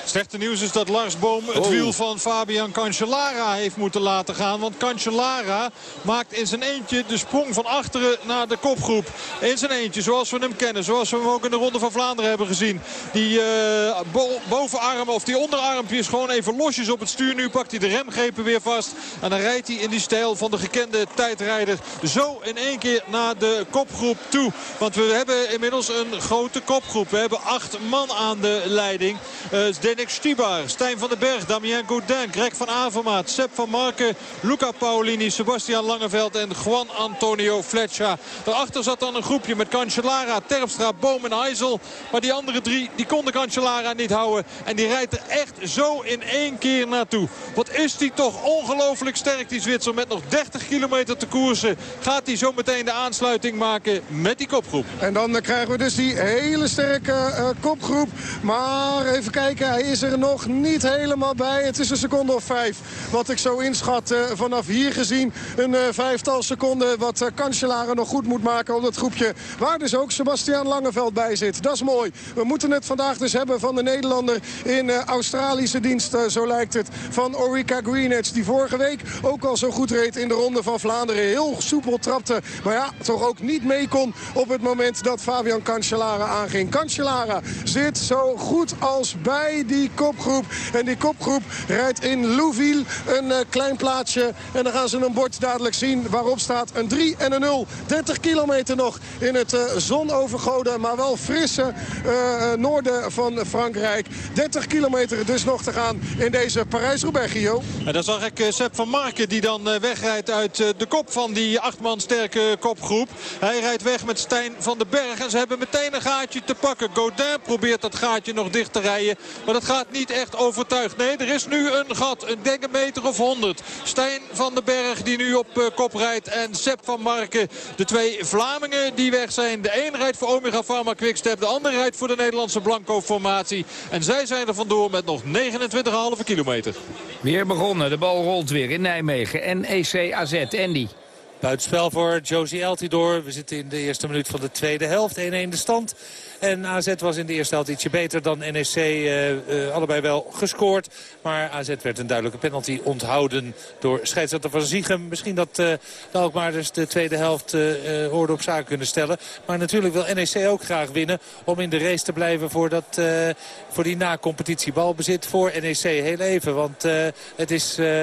Slechte nieuws is dat Lars Boom het oh. wiel van Fabian Cancellara heeft moeten laten gaan. Want Cancellara maakt in zijn eentje de sprong van achteren naar de kopgroep. In zijn eentje, zoals we hem kennen. Zoals we hem ook in de Ronde van Vlaanderen hebben gezien. Die uh, bovenarm of die onderarmpjes gewoon even losjes op het stuur. Nu pakt hij de remgrepen weer vast. En dan rijdt hij in die stijl van de gekende tijdrijder. Zo in één keer naar de kopgroep toe. Want we hebben inmiddels een grote kopgroep. We hebben acht man aan de leiding. Uh, Nick Stibar, Stijn van den Berg, Damien Gaudin, Greg van Avermaat, Sepp van Marken, Luca Paolini, Sebastian Langeveld en Juan Antonio Fletcher. Daarachter zat dan een groepje met Cancellara, Terpstra, Boom en Heisel. Maar die andere drie die konden Cancellara niet houden. En die rijdt er echt zo in één keer naartoe. Wat is die toch ongelooflijk sterk die Zwitser. Met nog 30 kilometer te koersen gaat hij zo meteen de aansluiting maken met die kopgroep. En dan krijgen we dus die hele sterke uh, kopgroep. Maar even kijken, is er nog niet helemaal bij. Het is een seconde of vijf wat ik zo inschat uh, vanaf hier gezien. Een uh, vijftal seconden wat uh, Cancellara nog goed moet maken op dat groepje. Waar dus ook Sebastian Langeveld bij zit. Dat is mooi. We moeten het vandaag dus hebben van de Nederlander in Australische dienst. zo lijkt het. Van Orica Greenedge. Die vorige week ook al zo goed reed in de Ronde van Vlaanderen. Heel soepel trapte. Maar ja, toch ook niet mee kon op het moment dat Fabian Cancellara aanging. Cancellara zit zo goed als bij die die kopgroep. En die kopgroep rijdt in Louville een uh, klein plaatsje. En dan gaan ze een bord dadelijk zien waarop staat een 3 en een 0. 30 kilometer nog in het uh, zonovergoden, maar wel frisse uh, noorden van Frankrijk. 30 kilometer dus nog te gaan in deze Parijs-Roubaix, Gio. En dan zag ik Sepp van Marken die dan wegrijdt uit de kop van die achtman sterke kopgroep. Hij rijdt weg met Stijn van den Berg en ze hebben meteen een gaatje te pakken. Godin probeert dat gaatje nog dicht te rijden, dat gaat niet echt overtuigd. Nee, er is nu een gat, een denk een meter of 100. Stijn van den Berg die nu op kop rijdt en Sepp van Marken. De twee Vlamingen die weg zijn. De een rijdt voor Omega Pharma Quickstep, de andere rijdt voor de Nederlandse Blanco formatie. En zij zijn er vandoor met nog 29,5 kilometer. Weer begonnen, de bal rolt weer in Nijmegen. NEC AZ, Andy. Buitenspel voor Josie Eltidoor. We zitten in de eerste minuut van de tweede helft. 1-1 de stand. En AZ was in de eerste helft ietsje beter dan NEC. Uh, uh, allebei wel gescoord. Maar AZ werd een duidelijke penalty onthouden door scheidsrechter van Ziegem. Misschien dat uh, de Alkmaarders de tweede helft uh, op zaken kunnen stellen. Maar natuurlijk wil NEC ook graag winnen om in de race te blijven voor, dat, voor die na-competitie. Balbezit voor NEC heel even. Want het is uh,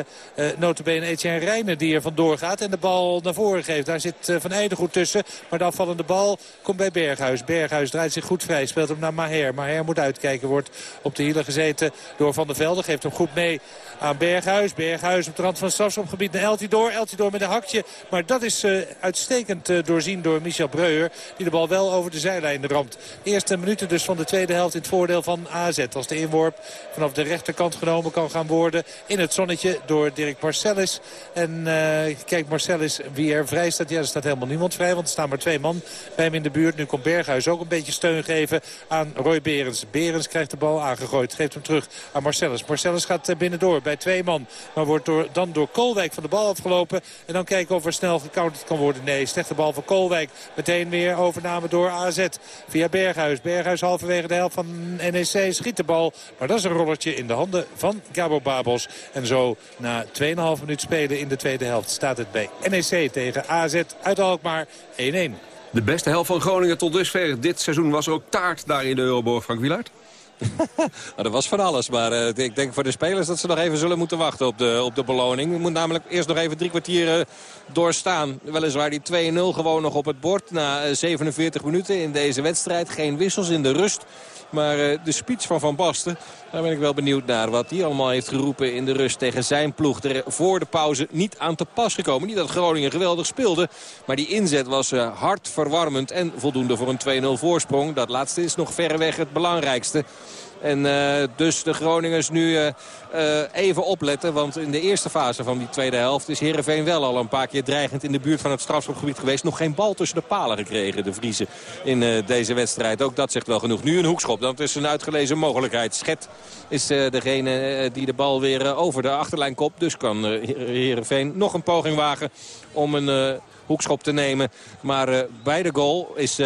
notabene Etienne Rijnen die er vandoor gaat en de bal naar voren geeft. Daar zit Van Eijden tussen. Maar de afvallende bal komt bij Berghuis. Berghuis draait zich goed vrij. Speelt hem naar Maher. Maher moet uitkijken. Wordt op de hielen gezeten door Van der Velde. Geeft hem goed mee aan Berghuis. Berghuis op de rand van het strafschopgebied naar Eltidoor. Eltidoor met een hakje. Maar dat is uh, uitstekend uh, doorzien door Michel Breuer. Die de bal wel over de zijlijn ramt. Eerste minuten dus van de tweede helft in het voordeel van AZ. Als de inworp vanaf de rechterkant genomen kan gaan worden. In het zonnetje door Dirk Marcellis. En uh, kijk Marcellis wie er vrij staat. Ja, er staat helemaal niemand vrij. Want er staan maar twee man bij hem in de buurt. Nu komt Berghuis ook een beetje steun geven aan Roy Berens. Berens krijgt de bal aangegooid. Geeft hem terug aan Marcellus. Marcellus gaat binnendoor bij twee man. Maar wordt door, dan door Kolwijk van de bal afgelopen. En dan kijken of er snel gecounterd kan worden. Nee, slechte bal van Kolwijk. Meteen weer overname door AZ. Via Berghuis. Berghuis halverwege de helft van NEC schiet de bal. Maar dat is een rollertje in de handen van Gabo Babos. En zo na 2,5 minuut spelen in de tweede helft staat het bij NEC tegen AZ uit Alkmaar 1-1. De beste helft van Groningen tot dusver dit seizoen was ook taart daar in de Euroborg, Frank Wielaert. dat was van alles. Maar uh, ik denk voor de spelers dat ze nog even zullen moeten wachten op de, op de beloning. Je moet namelijk eerst nog even drie kwartier uh, doorstaan. Weliswaar die 2-0 gewoon nog op het bord na uh, 47 minuten in deze wedstrijd. Geen wissels in de rust. Maar de speech van Van Basten, daar ben ik wel benieuwd naar. Wat hij allemaal heeft geroepen in de rust tegen zijn ploeg. Er voor de pauze niet aan te pas gekomen. Niet dat Groningen geweldig speelde. Maar die inzet was uh, hartverwarmend en voldoende voor een 2-0 voorsprong. Dat laatste is nog verreweg het belangrijkste. En uh, dus de Groningers nu uh, uh, even opletten. Want in de eerste fase van die tweede helft is Heerenveen wel al een paar keer dreigend in de buurt van het strafschopgebied geweest. Nog geen bal tussen de palen gekregen, de Vriezen, in deze wedstrijd. Ook dat zegt wel genoeg. Nu een hoekschop, dat is een uitgelezen mogelijkheid. Schet is degene die de bal weer over de achterlijn kopt. Dus kan Heerenveen nog een poging wagen om een hoekschop te nemen. Maar bij de goal is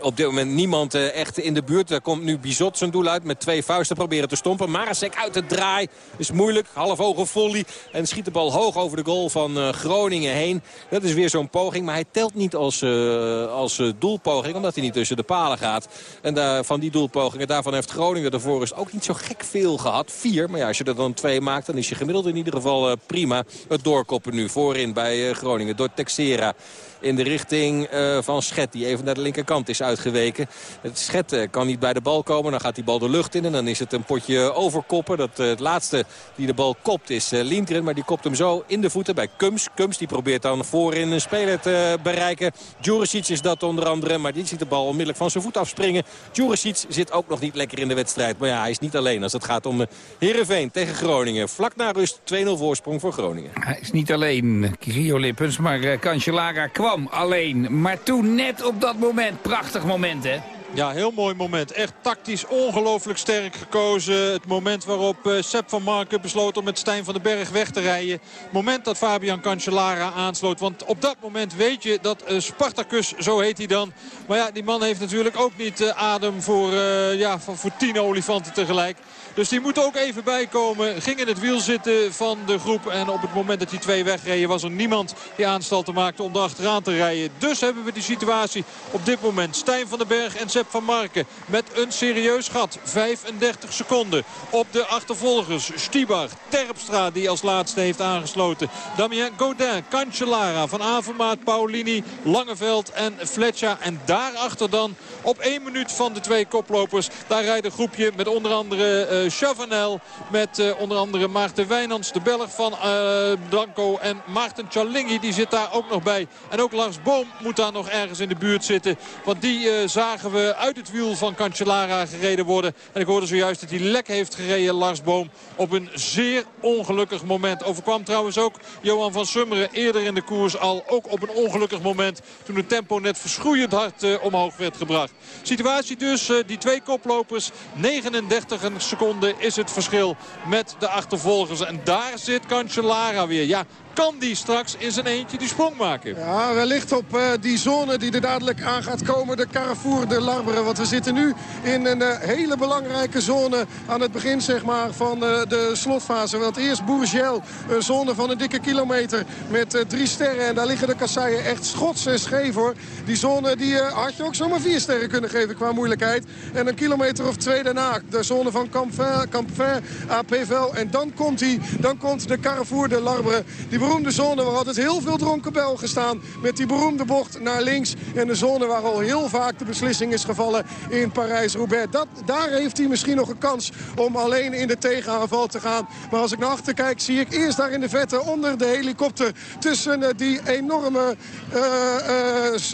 op dit moment niemand uh, echt in de buurt. Daar komt nu Bizot zijn doel uit met twee vuisten proberen te stompen. Marasek uit de draai. Is moeilijk. Half hoge volley. En schiet de bal hoog over de goal van uh, Groningen heen. Dat is weer zo'n poging. Maar hij telt niet als, uh, als doelpoging. Omdat hij niet tussen de palen gaat. En van die doelpogingen, daarvan heeft Groningen ervoor is ook niet zo gek veel gehad. Vier. Maar ja, als je er dan twee maakt, dan is je gemiddeld in ieder geval prima. Het doorkoppen nu voorin bij Groningen door Texera in de richting van Schet. Die even naar de linkerkant is uitgeweken. Het Schet kan niet bij de bal komen. Dan gaat die bal de lucht in. En dan is het een potje overkoppen. Dat, uh, het laatste die de bal kopt is uh, Lindgren. Maar die kopt hem zo in de voeten bij Kums. Kums die probeert dan voorin een speler te bereiken. Djuricic is dat onder andere. Maar die ziet de bal onmiddellijk van zijn voet afspringen. Djuricic zit ook nog niet lekker in de wedstrijd. Maar ja, hij is niet alleen als het gaat om Heerenveen tegen Groningen. Vlak na rust 2-0 voorsprong voor Groningen. Hij is niet alleen Rio Lippens, maar Cancellara kwam alleen. Maar toen net op dat moment, prachtig moment hè. Ja, heel mooi moment. Echt tactisch ongelooflijk sterk gekozen. Het moment waarop uh, van Marken besloot om met Stijn van den Berg weg te rijden. Het moment dat Fabian Cancellara aansloot. Want op dat moment weet je dat uh, Spartacus, zo heet hij dan. Maar ja, die man heeft natuurlijk ook niet uh, adem voor, ja, voor tien olifanten tegelijk. Dus die moet ook even bijkomen. Ging in het wiel zitten van de groep. En op het moment dat die twee wegreden was er niemand die aanstalten maakte om erachteraan te rijden. Dus hebben we die situatie op dit moment. Stijn van den Berg en Sepp van Marken met een serieus gat. 35 seconden op de achtervolgers. Stibar, Terpstra die als laatste heeft aangesloten. Damien Godin, Cancellara, Van Avermaat, Paulini, Langeveld en Fletcher. En daarachter dan op één minuut van de twee koplopers. Daar rijdt een groepje met onder andere uh, Chavanel. Met uh, onder andere Maarten Wijnands, de Belg van uh, Blanco. En Maarten Chalingi, die zit daar ook nog bij. En ook Lars Boom moet daar nog ergens in de buurt zitten. Want die zagen we uit het wiel van Cancellara gereden worden. En ik hoorde zojuist dat hij lek heeft gereden, Lars Boom. Op een zeer ongelukkig moment. Overkwam trouwens ook Johan van Summeren eerder in de koers al. Ook op een ongelukkig moment. Toen het tempo net verschroeiend hard omhoog werd gebracht. Situatie dus, die twee koplopers. 39 seconden is het verschil met de achtervolgers. En daar zit Cancellara weer. Ja, kan die straks in zijn eentje die sprong maken. Ja, wellicht op uh, die zone die er dadelijk aan gaat komen. De Carrefour de Larberen. Want we zitten nu in een uh, hele belangrijke zone aan het begin zeg maar, van uh, de slotfase. Want eerst Bourgel, een zone van een dikke kilometer met drie sterren. En daar liggen de kasseien echt schots en scheef hoor. Die zone die, had je ook zomaar vier sterren kunnen geven qua moeilijkheid. En een kilometer of twee daarna de zone van Campvin, Campvin APVL. En dan komt, die, dan komt de Carrefour de Larberen. Die beroemde zone waar altijd heel veel dronken Belgen staan. Met die beroemde bocht naar links. En de zone waar al heel vaak de beslissing is gevallen in Parijs-Roubaix. Daar heeft hij misschien nog een kans om alleen in de tegenaanval te gaan. Maar als ik naar achter kijk zie ik eerst daar in de vette onder de helikopter. Tussen uh, die enorme, uh,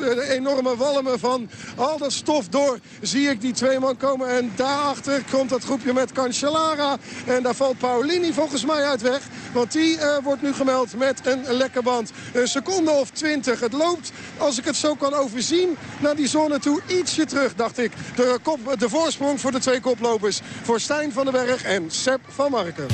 uh, enorme walmen van al dat stof door. Zie ik die twee man komen. En daarachter komt dat groepje met Cancellara. En daar valt Paulini volgens mij uit weg. Want die wordt nu gemeld met een lekke band. Een seconde of twintig. Het loopt, als ik het zo kan overzien, naar die zone toe ietsje terug, dacht ik. De, kop, de voorsprong voor de twee koplopers. Voor Stijn van den Berg en Sepp van Marken.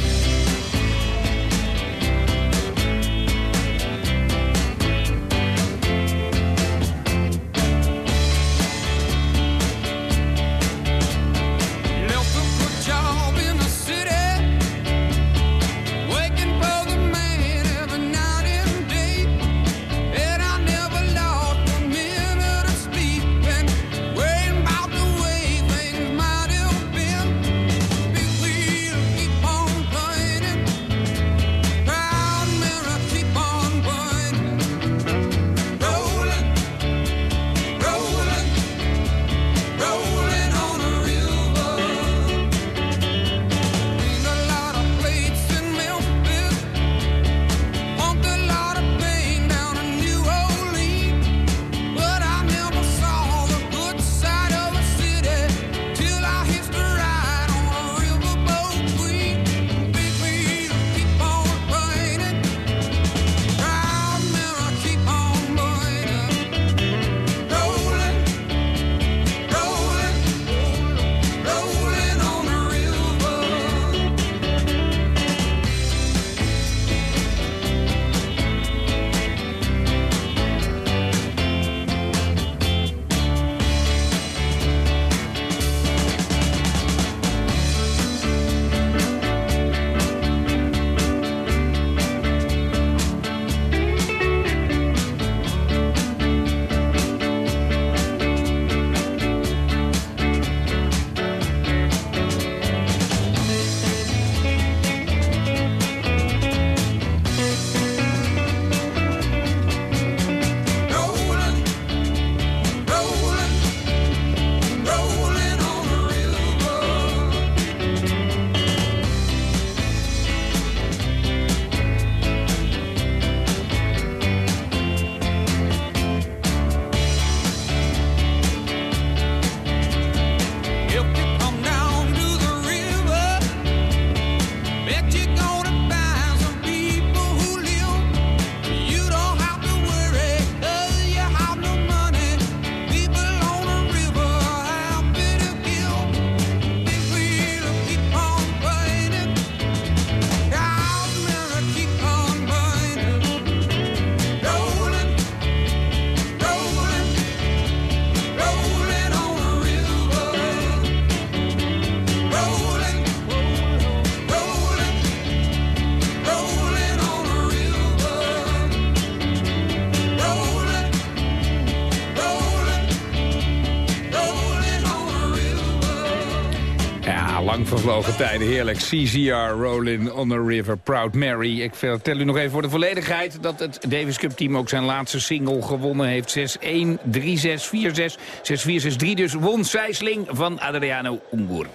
Lang vervlogen tijden, heerlijk. CZR, Rolling on a River, Proud Mary. Ik vertel u nog even voor de volledigheid... dat het Davis Cup team ook zijn laatste single gewonnen heeft. 6-1, 3-6, 4-6, 6-4, 6-3. Dus won Sijsling van Adriano Ungur.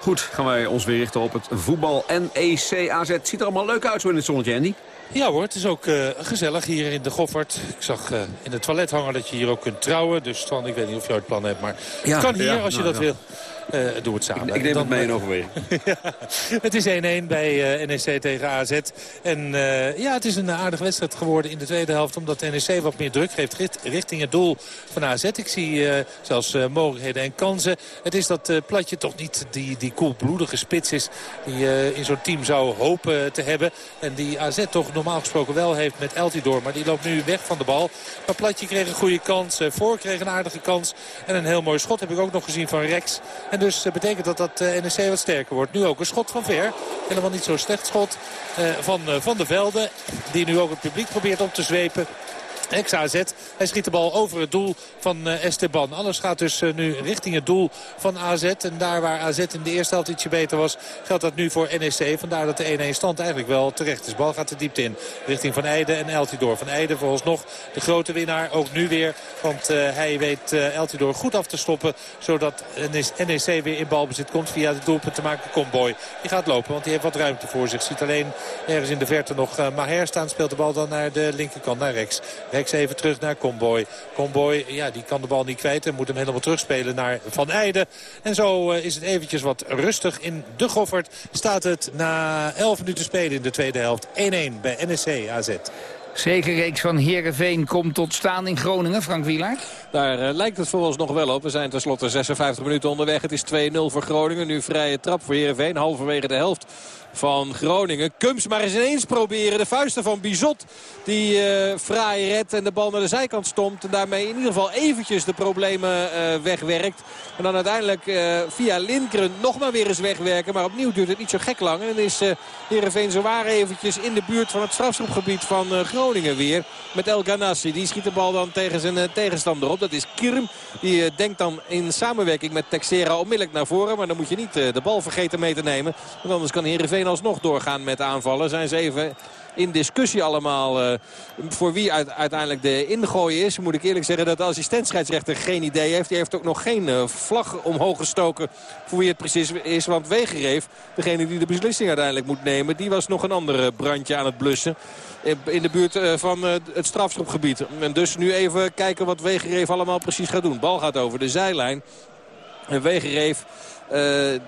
Goed, gaan wij ons weer richten op het voetbal. NEC AZ. Ziet er allemaal leuk uit zo in het zonnetje, Andy. Ja hoor, het is ook uh, gezellig hier in de Goffert. Ik zag uh, in het toilet hangen dat je hier ook kunt trouwen. Dus Twan, ik weet niet of je het plan hebt, maar ja, het kan hier ja, als je nou, dat ja. wil. Uh, doe het samen. Ik, ik neem dan, het mee in overweging. ja, het is 1-1 bij uh, NEC tegen AZ. En uh, ja, het is een aardige wedstrijd geworden in de tweede helft. Omdat de NEC wat meer druk geeft richting het doel van AZ. Ik zie zelfs mogelijkheden en kansen. Het is dat platje toch niet die, die koelbloedige spits is. Die in zo'n team zou hopen te hebben. En die AZ toch normaal gesproken wel heeft met Eltidoor. Maar die loopt nu weg van de bal. Maar platje kreeg een goede kans. voor kreeg een aardige kans. En een heel mooi schot heb ik ook nog gezien van Rex. En dus betekent dat dat NEC wat sterker wordt. Nu ook een schot van ver. Helemaal niet zo slecht schot van Van de Velde. Die nu ook het publiek probeert op te zwepen. Ex-AZ. Hij schiet de bal over het doel van uh, Esteban. Alles gaat dus uh, nu richting het doel van AZ. En daar waar AZ in de eerste helft ietsje beter was... geldt dat nu voor NEC. Vandaar dat de 1-1 stand eigenlijk wel terecht is. Bal gaat de diepte in. Richting Van Eijden en Eltidoor. Van Eijden nog de grote winnaar. Ook nu weer. Want uh, hij weet Eltidoor goed af te stoppen. Zodat NEC weer in balbezit komt via de doelpunt te maken Comboy. Die gaat lopen, want die heeft wat ruimte voor zich. Ziet alleen ergens in de verte nog Maher staan. Speelt de bal dan naar de linkerkant, naar Rex. Rex even terug naar Comboy. Comboy, ja, die kan de bal niet kwijt en moet hem helemaal terugspelen naar Van Eijden. En zo uh, is het eventjes wat rustig in de Goffert. Staat het na 11 minuten spelen in de tweede helft. 1-1 bij NSC AZ. Zekerreeks van Heerenveen komt tot staan in Groningen, Frank Wielaert. Daar uh, lijkt het vooralsnog wel op. We zijn tenslotte 56 minuten onderweg. Het is 2-0 voor Groningen. Nu vrije trap voor Heerenveen. Halverwege de helft van Groningen. Kums maar eens ineens proberen. De vuisten van Bizot die uh, fraai redt en de bal naar de zijkant stomt. En daarmee in ieder geval eventjes de problemen uh, wegwerkt. En dan uiteindelijk uh, via Lindgren nog maar weer eens wegwerken. Maar opnieuw duurt het niet zo gek lang. En dan is uh, Heerenveen zowaar eventjes in de buurt van het strafschopgebied van Groningen weer. Met El Ganassi. Die schiet de bal dan tegen zijn tegenstander op. Dat is Kirm. Die denkt dan in samenwerking met Texera onmiddellijk naar voren. Maar dan moet je niet de bal vergeten mee te nemen. Want anders kan Heerenveen alsnog doorgaan met aanvallen. Zijn ze even in discussie allemaal uh, voor wie uiteindelijk de ingooi is. Moet ik eerlijk zeggen dat de assistentscheidsrechter geen idee heeft. Die heeft ook nog geen uh, vlag omhoog gestoken voor wie het precies is. Want Wegereef, degene die de beslissing uiteindelijk moet nemen... die was nog een ander brandje aan het blussen in de buurt van het strafschopgebied. En dus nu even kijken wat Wegereef allemaal precies gaat doen. Bal gaat over de zijlijn. En Wegereef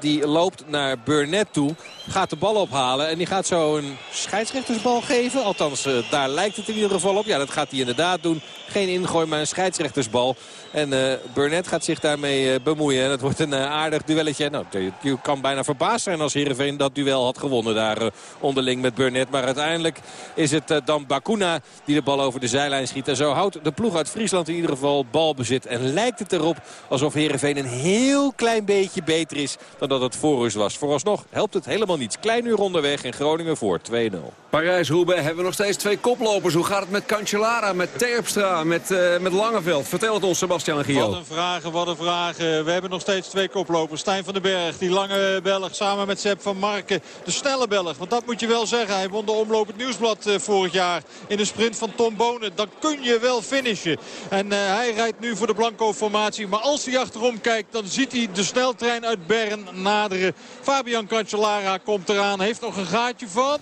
die loopt naar Burnett toe. Gaat de bal ophalen en die gaat zo een scheidsrechtersbal geven. Althans, uh, daar lijkt het in ieder geval op. Ja, dat gaat hij inderdaad doen. Geen ingooi, maar een scheidsrechtersbal. En uh, Burnett gaat zich daarmee bemoeien. En het wordt een aardig duelletje. Nou, je kan bijna verbaasd zijn als Heerenveen dat duel had gewonnen daar onderling met Burnett. Maar uiteindelijk is het dan Bakuna die de bal over de zijlijn schiet. En zo houdt de ploeg uit Friesland in ieder geval balbezit. En lijkt het erop alsof Heerenveen een heel klein beetje beter is dan dat het voorrust was. Vooralsnog helpt het helemaal niets. Klein uur onderweg in Groningen voor 2-0. Parijs-Roubaix hebben we nog steeds twee koplopers. Hoe gaat het met Cancellara, met Terpstra, met, uh, met Langeveld? Vertel het ons, Sebastian en Gio. Wat een vragen, wat een vragen. We hebben nog steeds twee koplopers. Stijn van den Berg, die lange Belg, samen met Sepp van Marken. De snelle Belg, want dat moet je wel zeggen. Hij won de omloop het Nieuwsblad uh, vorig jaar in de sprint van Tom Bonen. Dan kun je wel finishen. En uh, hij rijdt nu voor de Blanco-formatie. Maar als hij achterom kijkt, dan ziet hij de sneltrein uit Bern naderen. Fabian Cancellara komt eraan. Heeft nog een gaatje van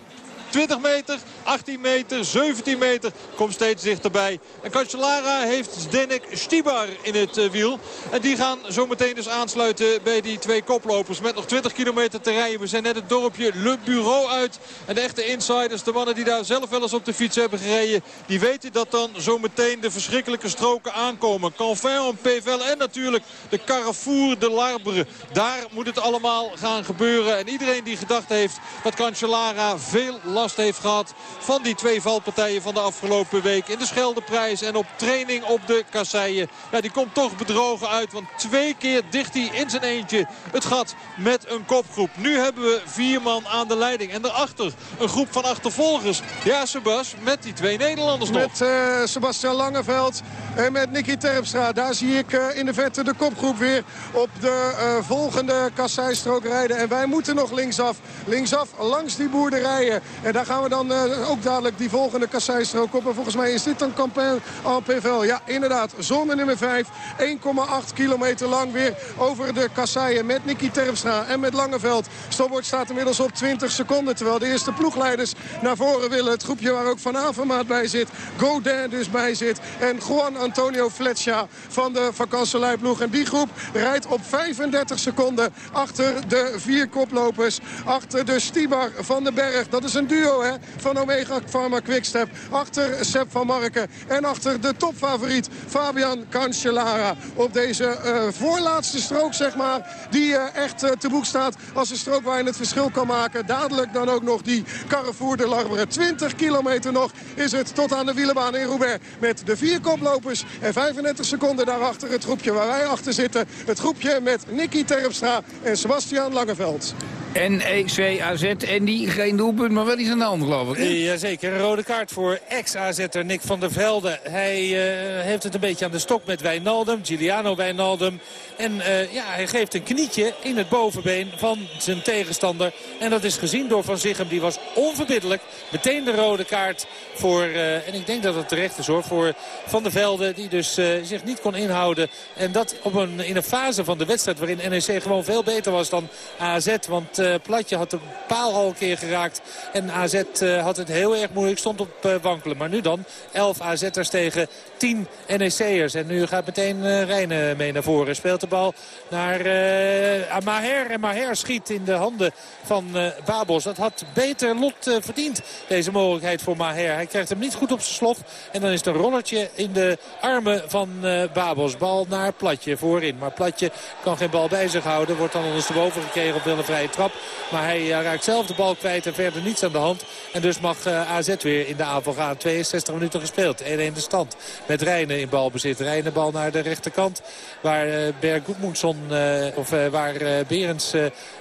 20 meter, 18 meter, 17 meter. Komt steeds dichterbij. En Cancellara heeft Zdenek Stibar in het uh, wiel. En die gaan zometeen dus aansluiten bij die twee koplopers. Met nog 20 kilometer te rijden. We zijn net het dorpje Le Bureau uit. En de echte insiders, de mannen die daar zelf wel eens op de fiets hebben gereden. Die weten dat dan zometeen de verschrikkelijke stroken aankomen. Canfin, Pevel en natuurlijk de Carrefour de Larbre. Daar moet het allemaal gaan gebeuren. En iedereen die gedacht heeft dat Cancellara veel last heeft gehad van die twee valpartijen van de afgelopen week. In de Scheldeprijs en op training op de kasseien. Ja, die komt toch bedrogen uit. Want twee keer dicht hij in zijn eentje het gat met een kopgroep. Nu hebben we vier man aan de leiding. En daarachter een groep van achtervolgers. Ja, Sebas, met die twee Nederlanders nog. Met uh, Sebastian Langeveld. En met Nicky Terpstra, daar zie ik uh, in de vette de kopgroep weer op de uh, volgende kasseistrook rijden. En wij moeten nog linksaf. Linksaf langs die boerderijen. En daar gaan we dan ook dadelijk die volgende kasseistrook op. En volgens mij is dit dan Campagne PVL. Ja, inderdaad. Zone nummer 5. 1,8 kilometer lang weer over de kasseien met Nicky Terpstra en met Langeveld. Stopwoord staat inmiddels op 20 seconden. Terwijl de eerste ploegleiders naar voren willen. Het groepje waar ook Van Avermaat bij zit. Godin dus bij zit. En Juan Antonio Fletcher van de vakantieleiploeg. En die groep rijdt op 35 seconden achter de vier koplopers. Achter de Stibar van den Berg. Dat is een duo hè, van Omega Pharma Quickstep. Achter Sepp van Marken. En achter de topfavoriet Fabian Cancellara. Op deze uh, voorlaatste strook zeg maar. Die uh, echt uh, te boek staat als een strook waar je het verschil kan maken. Dadelijk dan ook nog die Carrefour de Larberen. 20 kilometer nog is het tot aan de wielenbaan in Roubaix. Met de vier koplopers en 35 seconden daarachter het groepje waar wij achter zitten. Het groepje met Nicky Terpstra en Sebastian Langeveld. NEC AZ en die geen doelpunt, maar wel iets aan de hand geloof ik. Jazeker, een rode kaart voor ex-AZ'er Nick van der Velde. Hij uh, heeft het een beetje aan de stok met Wijnaldum, Giuliano Wijnaldum. En uh, ja, hij geeft een knietje in het bovenbeen van zijn tegenstander. En dat is gezien door Van Zichem. Die was onverbiddelijk. Meteen de rode kaart voor, uh, en ik denk dat het terecht is hoor, voor Van der Velde. Die dus zich niet kon inhouden. En dat op een, in een fase van de wedstrijd waarin NEC gewoon veel beter was dan AZ. Want Platje had de paal al een keer geraakt. En AZ had het heel erg moeilijk. Stond op wankelen. Maar nu dan 11 AZ'ers tegen 10 NEC'ers. En nu gaat meteen Rijnen mee naar voren. Speelt de bal naar uh, Maher. En Maher schiet in de handen van uh, Babos. Dat had beter lot verdiend, deze mogelijkheid voor Maher. Hij krijgt hem niet goed op zijn slof. En dan is het een in de armen van Babos. Bal naar Platje voorin. Maar Platje kan geen bal bij zich houden. Wordt dan ondersteboven gekregen op een vrije trap. Maar hij raakt zelf de bal kwijt en verder niets aan de hand. En dus mag AZ weer in de aanval gaan. 62 minuten gespeeld. 1-1 de stand. Met Rijnen in balbezit. Rijnen bal naar de rechterkant. Waar Berg Goedmoedson, uh, of uh, waar Berends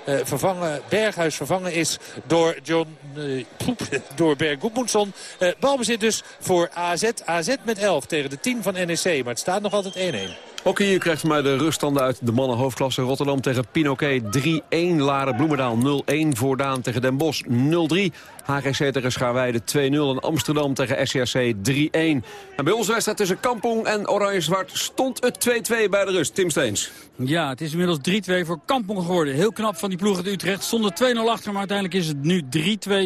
vervangen, Berghuis vervangen is door John, door Berg Goedmoedson. balbezit dus voor AZ. AZ met 11 tegen de 10 van NEC. Maar het staat nog altijd 1-1. Oké, hier krijgt mij de ruststanden uit de mannen hoofdklasse. Rotterdam tegen Pinoquet 3-1. Laren Bloemendaal 0-1. Voordaan tegen Den Bosch 0-3. HGC tegen Schaarweide 2-0. En Amsterdam tegen SCRC 3-1. En bij onze wedstrijd tussen Kampong en Oranje-Zwart stond het 2-2 bij de rust. Tim Steens. Ja, het is inmiddels 3-2 voor Kampong geworden. Heel knap van die ploeg uit Utrecht. Stonden 2-0 achter, maar uiteindelijk is het nu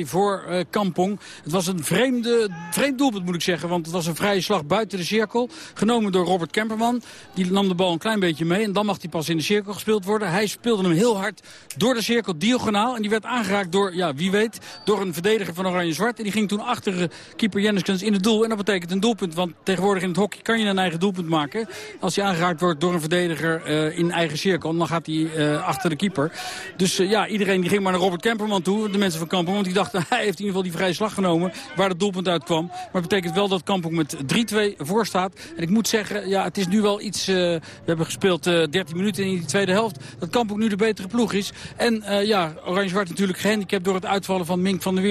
3-2 voor uh, Kampong. Het was een vreemde, vreemd doelpunt moet ik zeggen. Want het was een vrije slag buiten de cirkel. Genomen door Robert Kemperman. Die nam de bal een klein beetje mee. En dan mag hij pas in de cirkel gespeeld worden. Hij speelde hem heel hard door de cirkel diagonaal. En die werd aangeraakt door, ja wie weet, door een verdediger van Oranje-Zwart. En die ging toen achter uh, keeper Jenniskens in het doel. En dat betekent een doelpunt. Want tegenwoordig in het hockey kan je een eigen doelpunt maken. Als hij aangeraakt wordt door een verdediger uh, in eigen cirkel. Dan gaat hij uh, achter de keeper. Dus ja, iedereen die ging maar naar Robert Kemperman toe. De mensen van Kampong. Want die dachten, hij heeft in ieder geval die vrije slag genomen. Waar het doelpunt uit kwam. Maar het betekent wel dat Kampong met 3-2 voor staat. En ik moet zeggen, ja, het is nu wel iets... we hebben gespeeld uh, 13 minuten in die tweede helft. Dat Kampong nu de betere ploeg is. En ja, Oranje-Zwart natuurlijk gehandicapt door het uitvallen van Mink van der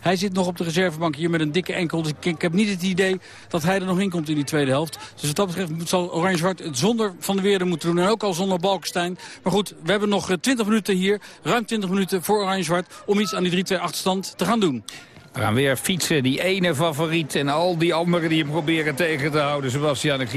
Hij zit nog op de reservebank hier met een dikke enkel. Dus ik, ik, heb niet het idee dat hij er nog in komt in die tweede helft. Dus wat dat betreft zal Oranje-Zwart het zonder Van der Weerde moeten doen. En ook al zonder Balkenstein. Maar goed, we hebben nog 20 minuten hier. Ruim 20 minuten voor Oranje-Zwart om iets aan die 3-2 achterstand te gaan doen. We gaan weer fietsen, die ene favoriet en al die anderen die hem proberen tegen te houden, Sebastian en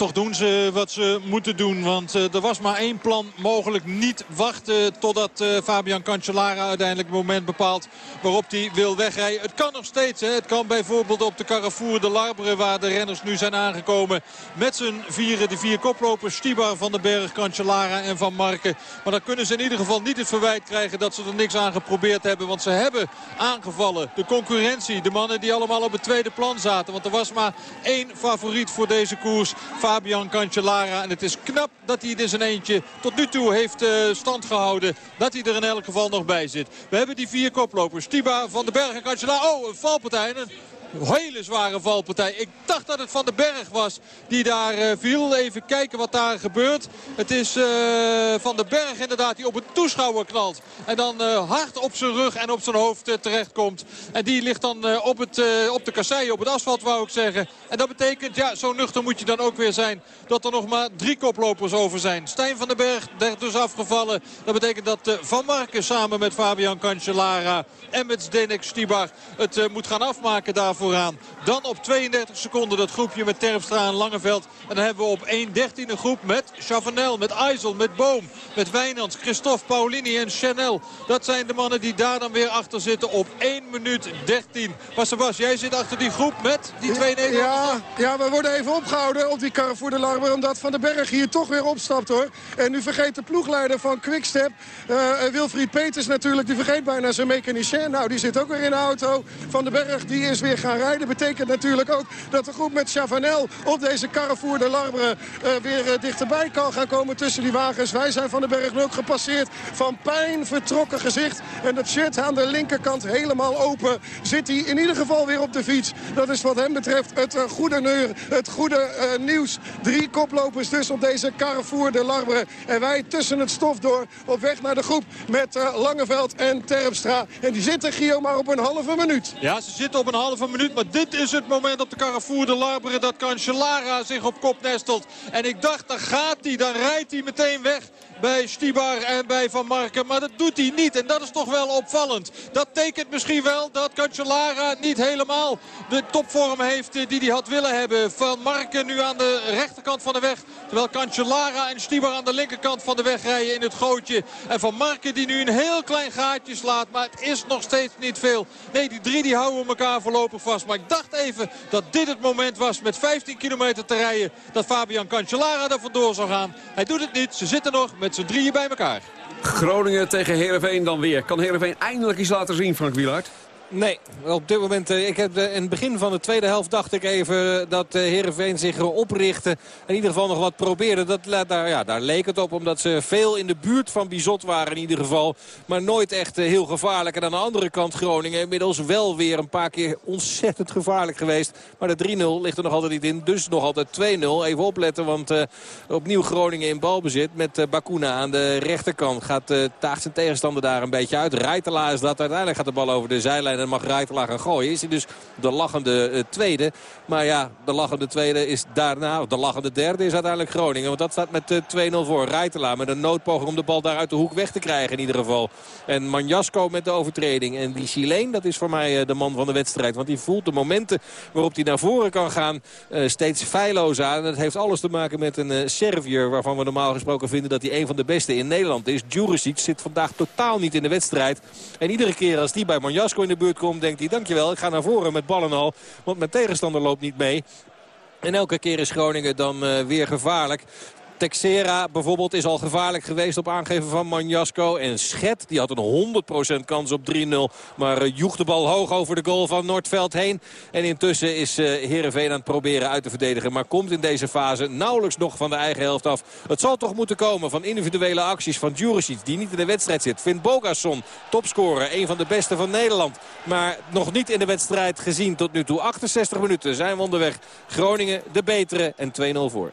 toch doen ze wat ze moeten doen. Want uh, er was maar één plan mogelijk. Niet wachten totdat uh, Fabian Cancellara uiteindelijk het moment bepaalt waarop hij wil wegrijden. Het kan nog steeds. Hè. Het kan bijvoorbeeld op de Carrefour de Larbre waar de renners nu zijn aangekomen. Met z'n vieren, de vier koplopers. Stibar, Van den Berg, Cancellara en Van Marken. Maar dan kunnen ze in ieder geval niet het verwijt krijgen dat ze er niks aan geprobeerd hebben. Want ze hebben aangevallen. De concurrentie, de mannen die allemaal op het tweede plan zaten. Want er was maar één favoriet voor deze koers. Fabian Cancellara. En het is knap dat hij dus een eentje tot nu toe heeft uh, stand gehouden. Dat hij er in elk geval nog bij zit. We hebben die vier koplopers. Tiba, Van den Berg en Cancellara. Oh, een valpartij. Hele zware valpartij. Ik dacht dat het Van den Berg was die daar uh, viel. Even kijken wat daar gebeurt. Het is uh, Van den Berg inderdaad die op een toeschouwer knalt. En dan uh, hard op zijn rug en op zijn hoofd terechtkomt. En die ligt dan op, het, op de kasseien, op het asfalt wou ik zeggen. En dat betekent, ja zo nuchter moet je dan ook weer zijn... dat er nog maar drie koplopers over zijn. Stijn van den Berg, der dus afgevallen. Dat betekent dat Van Marken samen met Fabian Cancellara en met Zdenek Stibar het moet gaan afmaken daarvoor vooraan. Dan op 32 seconden dat groepje met Terpstra en Langeveld. En dan hebben we op 1.13 een groep met Chavanel, met IJssel, met Boom, met Wijnands, Christophe Paulini en Chanel. Dat zijn de mannen die daar dan weer achter zitten op 1 minuut 13. Maar Sebas, jij zit achter die groep met die twee Nederlanders. Ja, ja, we worden even opgehouden op die Carrefour de Larber. Omdat Van den Berg hier toch weer opstapt hoor. En nu vergeet de ploegleider van Quickstep, uh, Wilfried Peters natuurlijk. Die vergeet bijna zijn mechanicien. Nou, die zit ook weer in de auto. Van den Berg die is weer gaan rijden. Betekent natuurlijk ook dat de groep met Chavanel op deze Carrefour de Larbre uh, weer uh, dichterbij kan gaan komen tussen die wagens. Wij zijn van de berg gepasseerd. Van pijn vertrokken gezicht. En het shirt aan de linkerkant helemaal open. Zit hij in ieder geval weer op de fiets. Dat is wat hem betreft het uh, goede, neur, het goede nieuws. Drie koplopers dus op deze Carrefour de Larbre. En wij tussen het stof door op weg naar de groep met Langeveld en Terpstra. En die zitten, Gio, maar op een halve minuut. Ja, ze zitten op een halve minuut. Maar dit is het moment op de Carrefour de Larbre dat Cancellara zich op kop nestelt. En ik dacht, dan gaat hij, dan rijdt hij meteen weg bij Stibar en bij Van Marken. Maar dat doet hij niet en dat is toch wel opvallend. Dat tekent misschien wel dat Cancellara niet helemaal de topvorm heeft die hij had willen hebben. Van Marken nu aan de rechterkant van de weg. Terwijl Cancellara en Stibar aan de linkerkant van de weg rijden in het gootje. En Van Marken die nu een heel klein gaatje slaat. Maar het is nog steeds niet veel. Nee, die drie die houden elkaar voorlopig vast. Maar ik dacht even dat dit het moment was met 15 kilometer te rijden. Dat Fabian Cancellara er vandoor zou gaan. Hij doet het niet. Ze zitten nog met z'n drieën bij elkaar. Groningen tegen Heerenveen dan weer. Kan Heerenveen eindelijk iets laten zien, Frank Wielaert? Nee, op dit moment, eh, ik heb eh, in het begin van de tweede helft dacht ik even dat Herenveen zich oprichtte. In ieder geval nog wat probeerde. Dat, daar, ja, daar leek het op, omdat ze veel in de buurt van Bizot waren in ieder geval. Maar nooit echt eh, heel gevaarlijk. En aan de andere kant Groningen inmiddels wel weer een paar keer ontzettend gevaarlijk geweest. Maar de 3-0 ligt er nog altijd niet in, dus nog altijd 2-0. Even opletten, want opnieuw Groningen in balbezit met Bakuna aan de rechterkant. Gaat uh, taagt zijn tegenstander daar een beetje uit. Rijtela is dat. Uiteindelijk gaat de bal over de zijlijn en mag Rijtela gaan gooien. Is hij dus de lachende uh, tweede. Maar ja, de lachende tweede is daarna, de lachende derde is uiteindelijk Groningen. Want dat staat met uh, 2-0 voor. Rijtela met een noodpoging om de bal daar uit de hoek weg te krijgen in ieder geval. En Manjasko met de overtreding. En die Chileen, dat is voor mij uh, de man van de wedstrijd. Want die voelt de momenten waarop hij naar voren kan gaan steeds feilloos aan. En dat heeft alles te maken met een Serviër waarvan we normaal gesproken vinden dat hij een van de beste in Nederland is. Juricic zit vandaag totaal niet in de wedstrijd. En iedere keer als die bij Manjasko in de buurt komt, denkt hij dankjewel, ik ga naar voren met ballen al. Want mijn tegenstander loopt niet mee. En elke keer is Groningen dan uh, weer gevaarlijk. Texera bijvoorbeeld is al gevaarlijk geweest op aangeven van Manjasko. En Schet, die had een 100% kans op 3-0. Maar uh, joeg de bal hoog over de goal van Noordveld heen. En intussen is uh, Heerenveen aan het proberen uit te verdedigen. Maar komt in deze fase nauwelijks nog van de eigen helft af. Het zal toch moeten komen van individuele acties van Djuricic. Die niet in de wedstrijd zit. Vindt Bogasson, topscorer. Een van de beste van Nederland. Maar nog niet in de wedstrijd gezien tot nu toe. 68 minuten zijn we onderweg. Groningen de betere en 2-0 voor.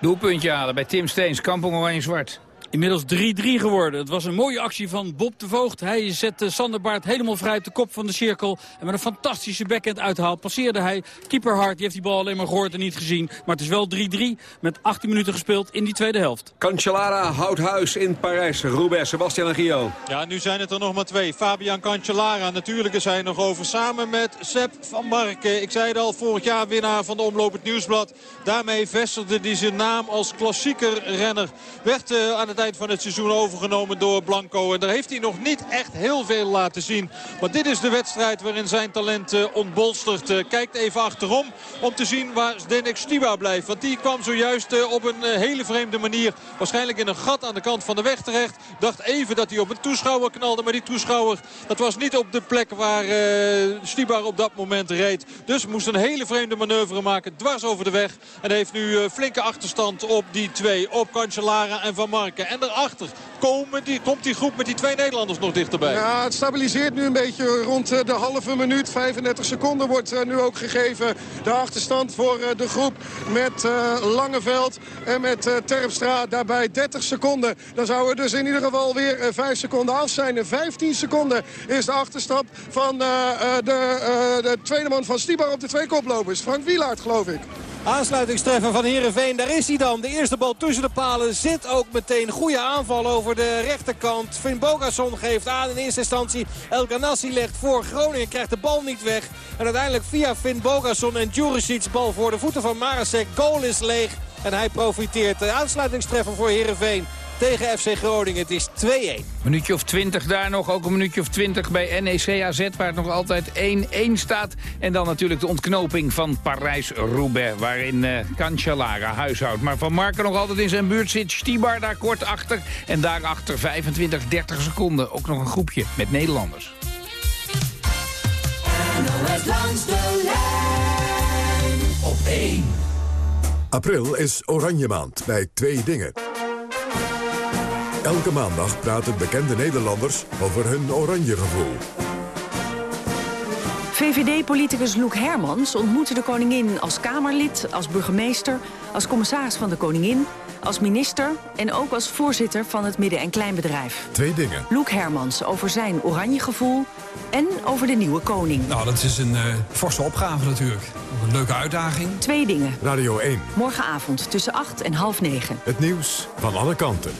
Doelpuntje halen bij Tim Steens, Kampong Oranje-Zwart. Inmiddels 3-3 geworden. Het was een mooie actie van Bob de Voogd. Hij zette Sander Baart helemaal vrij op de kop van de cirkel. En met een fantastische backhand uithaal passeerde hij. Keeper Hart, die heeft die bal alleen maar gehoord en niet gezien. Maar het is wel 3-3 met 18 minuten gespeeld in die tweede helft. Cancellara houdt huis in Parijs. Roubaix, Sebastian en Gio. Ja, nu zijn het er nog maar twee. Fabian Cancellara, natuurlijk is hij nog over. Samen met Sepp van Marken. Ik zei het al, vorig jaar winnaar van de Omloop het Nieuwsblad. Daarmee vestigde hij zijn naam als klassieker renner. Werd uh, aan het van het seizoen overgenomen door Blanco. En daar heeft hij nog niet echt heel veel laten zien. Maar dit is de wedstrijd waarin zijn talent uh, ontbolstert. Uh, kijkt even achterom om te zien waar Zdenek Stiba blijft. Want die kwam zojuist uh, op een hele vreemde manier. Waarschijnlijk in een gat aan de kant van de weg terecht. Dacht even dat hij op een toeschouwer knalde. Maar die toeschouwer dat was niet op de plek waar Stiba op dat moment reed. Dus moest een hele vreemde manoeuvre maken. Dwars over de weg. En heeft nu flinke achterstand op die twee. Op Cancellara en Van Marken. En daarachter komen die, komt die groep met die twee Nederlanders nog dichterbij. Ja, het stabiliseert nu een beetje rond eh, de halve minuut. 35 seconden wordt eh, nu ook gegeven. De achterstand voor eh, de groep met Langeveld en met Terpstra. Daarbij 30 seconden. Dan zou er dus in ieder geval weer 5 seconden af zijn. 15 seconden is de achterstand van de, de tweede man van Stibar op de twee koplopers. Frank Wielaert geloof ik. Aansluitingstreffer van Heerenveen, daar is hij dan. De eerste bal tussen de palen zit ook meteen. Goede aanval over de rechterkant. Finn Bogason geeft aan in eerste instantie. El Ganassi legt voor. Groningen krijgt de bal niet weg. En uiteindelijk via Finn Bogason en Djuricic bal voor de voeten van Marasek. Goal is leeg. En hij profiteert. De aansluitingstreffer voor Heerenveen tegen FC Groningen. Het is 2-1. Minuutje of 20 daar nog, ook een minuutje of 20 bij NEC AZ... waar het nog altijd 1-1 staat. En dan natuurlijk de ontknoping van Parijs-Roubaix... waarin uh, Cancellara huishoudt. Maar Van Marken nog altijd in zijn buurt zit. Stibar daar kort achter. En daarachter 25, 30 seconden. Ook nog een groepje met Nederlanders. NOS langs de lijn op 1. April is Oranje Maand bij Twee Dingen. Elke maandag praten bekende Nederlanders over hun oranje gevoel. VVD-politicus Loek Hermans ontmoette de koningin als Kamerlid, als burgemeester, als commissaris van de koningin, als minister en ook als voorzitter van het midden- en kleinbedrijf. Twee dingen. Loek Hermans over zijn oranje gevoel en over de nieuwe koning. Nou, dat is een uh, forse opgave natuurlijk. Een leuke uitdaging. Twee dingen. Radio 1. Morgenavond tussen 8 en half 9. Het nieuws van alle kanten.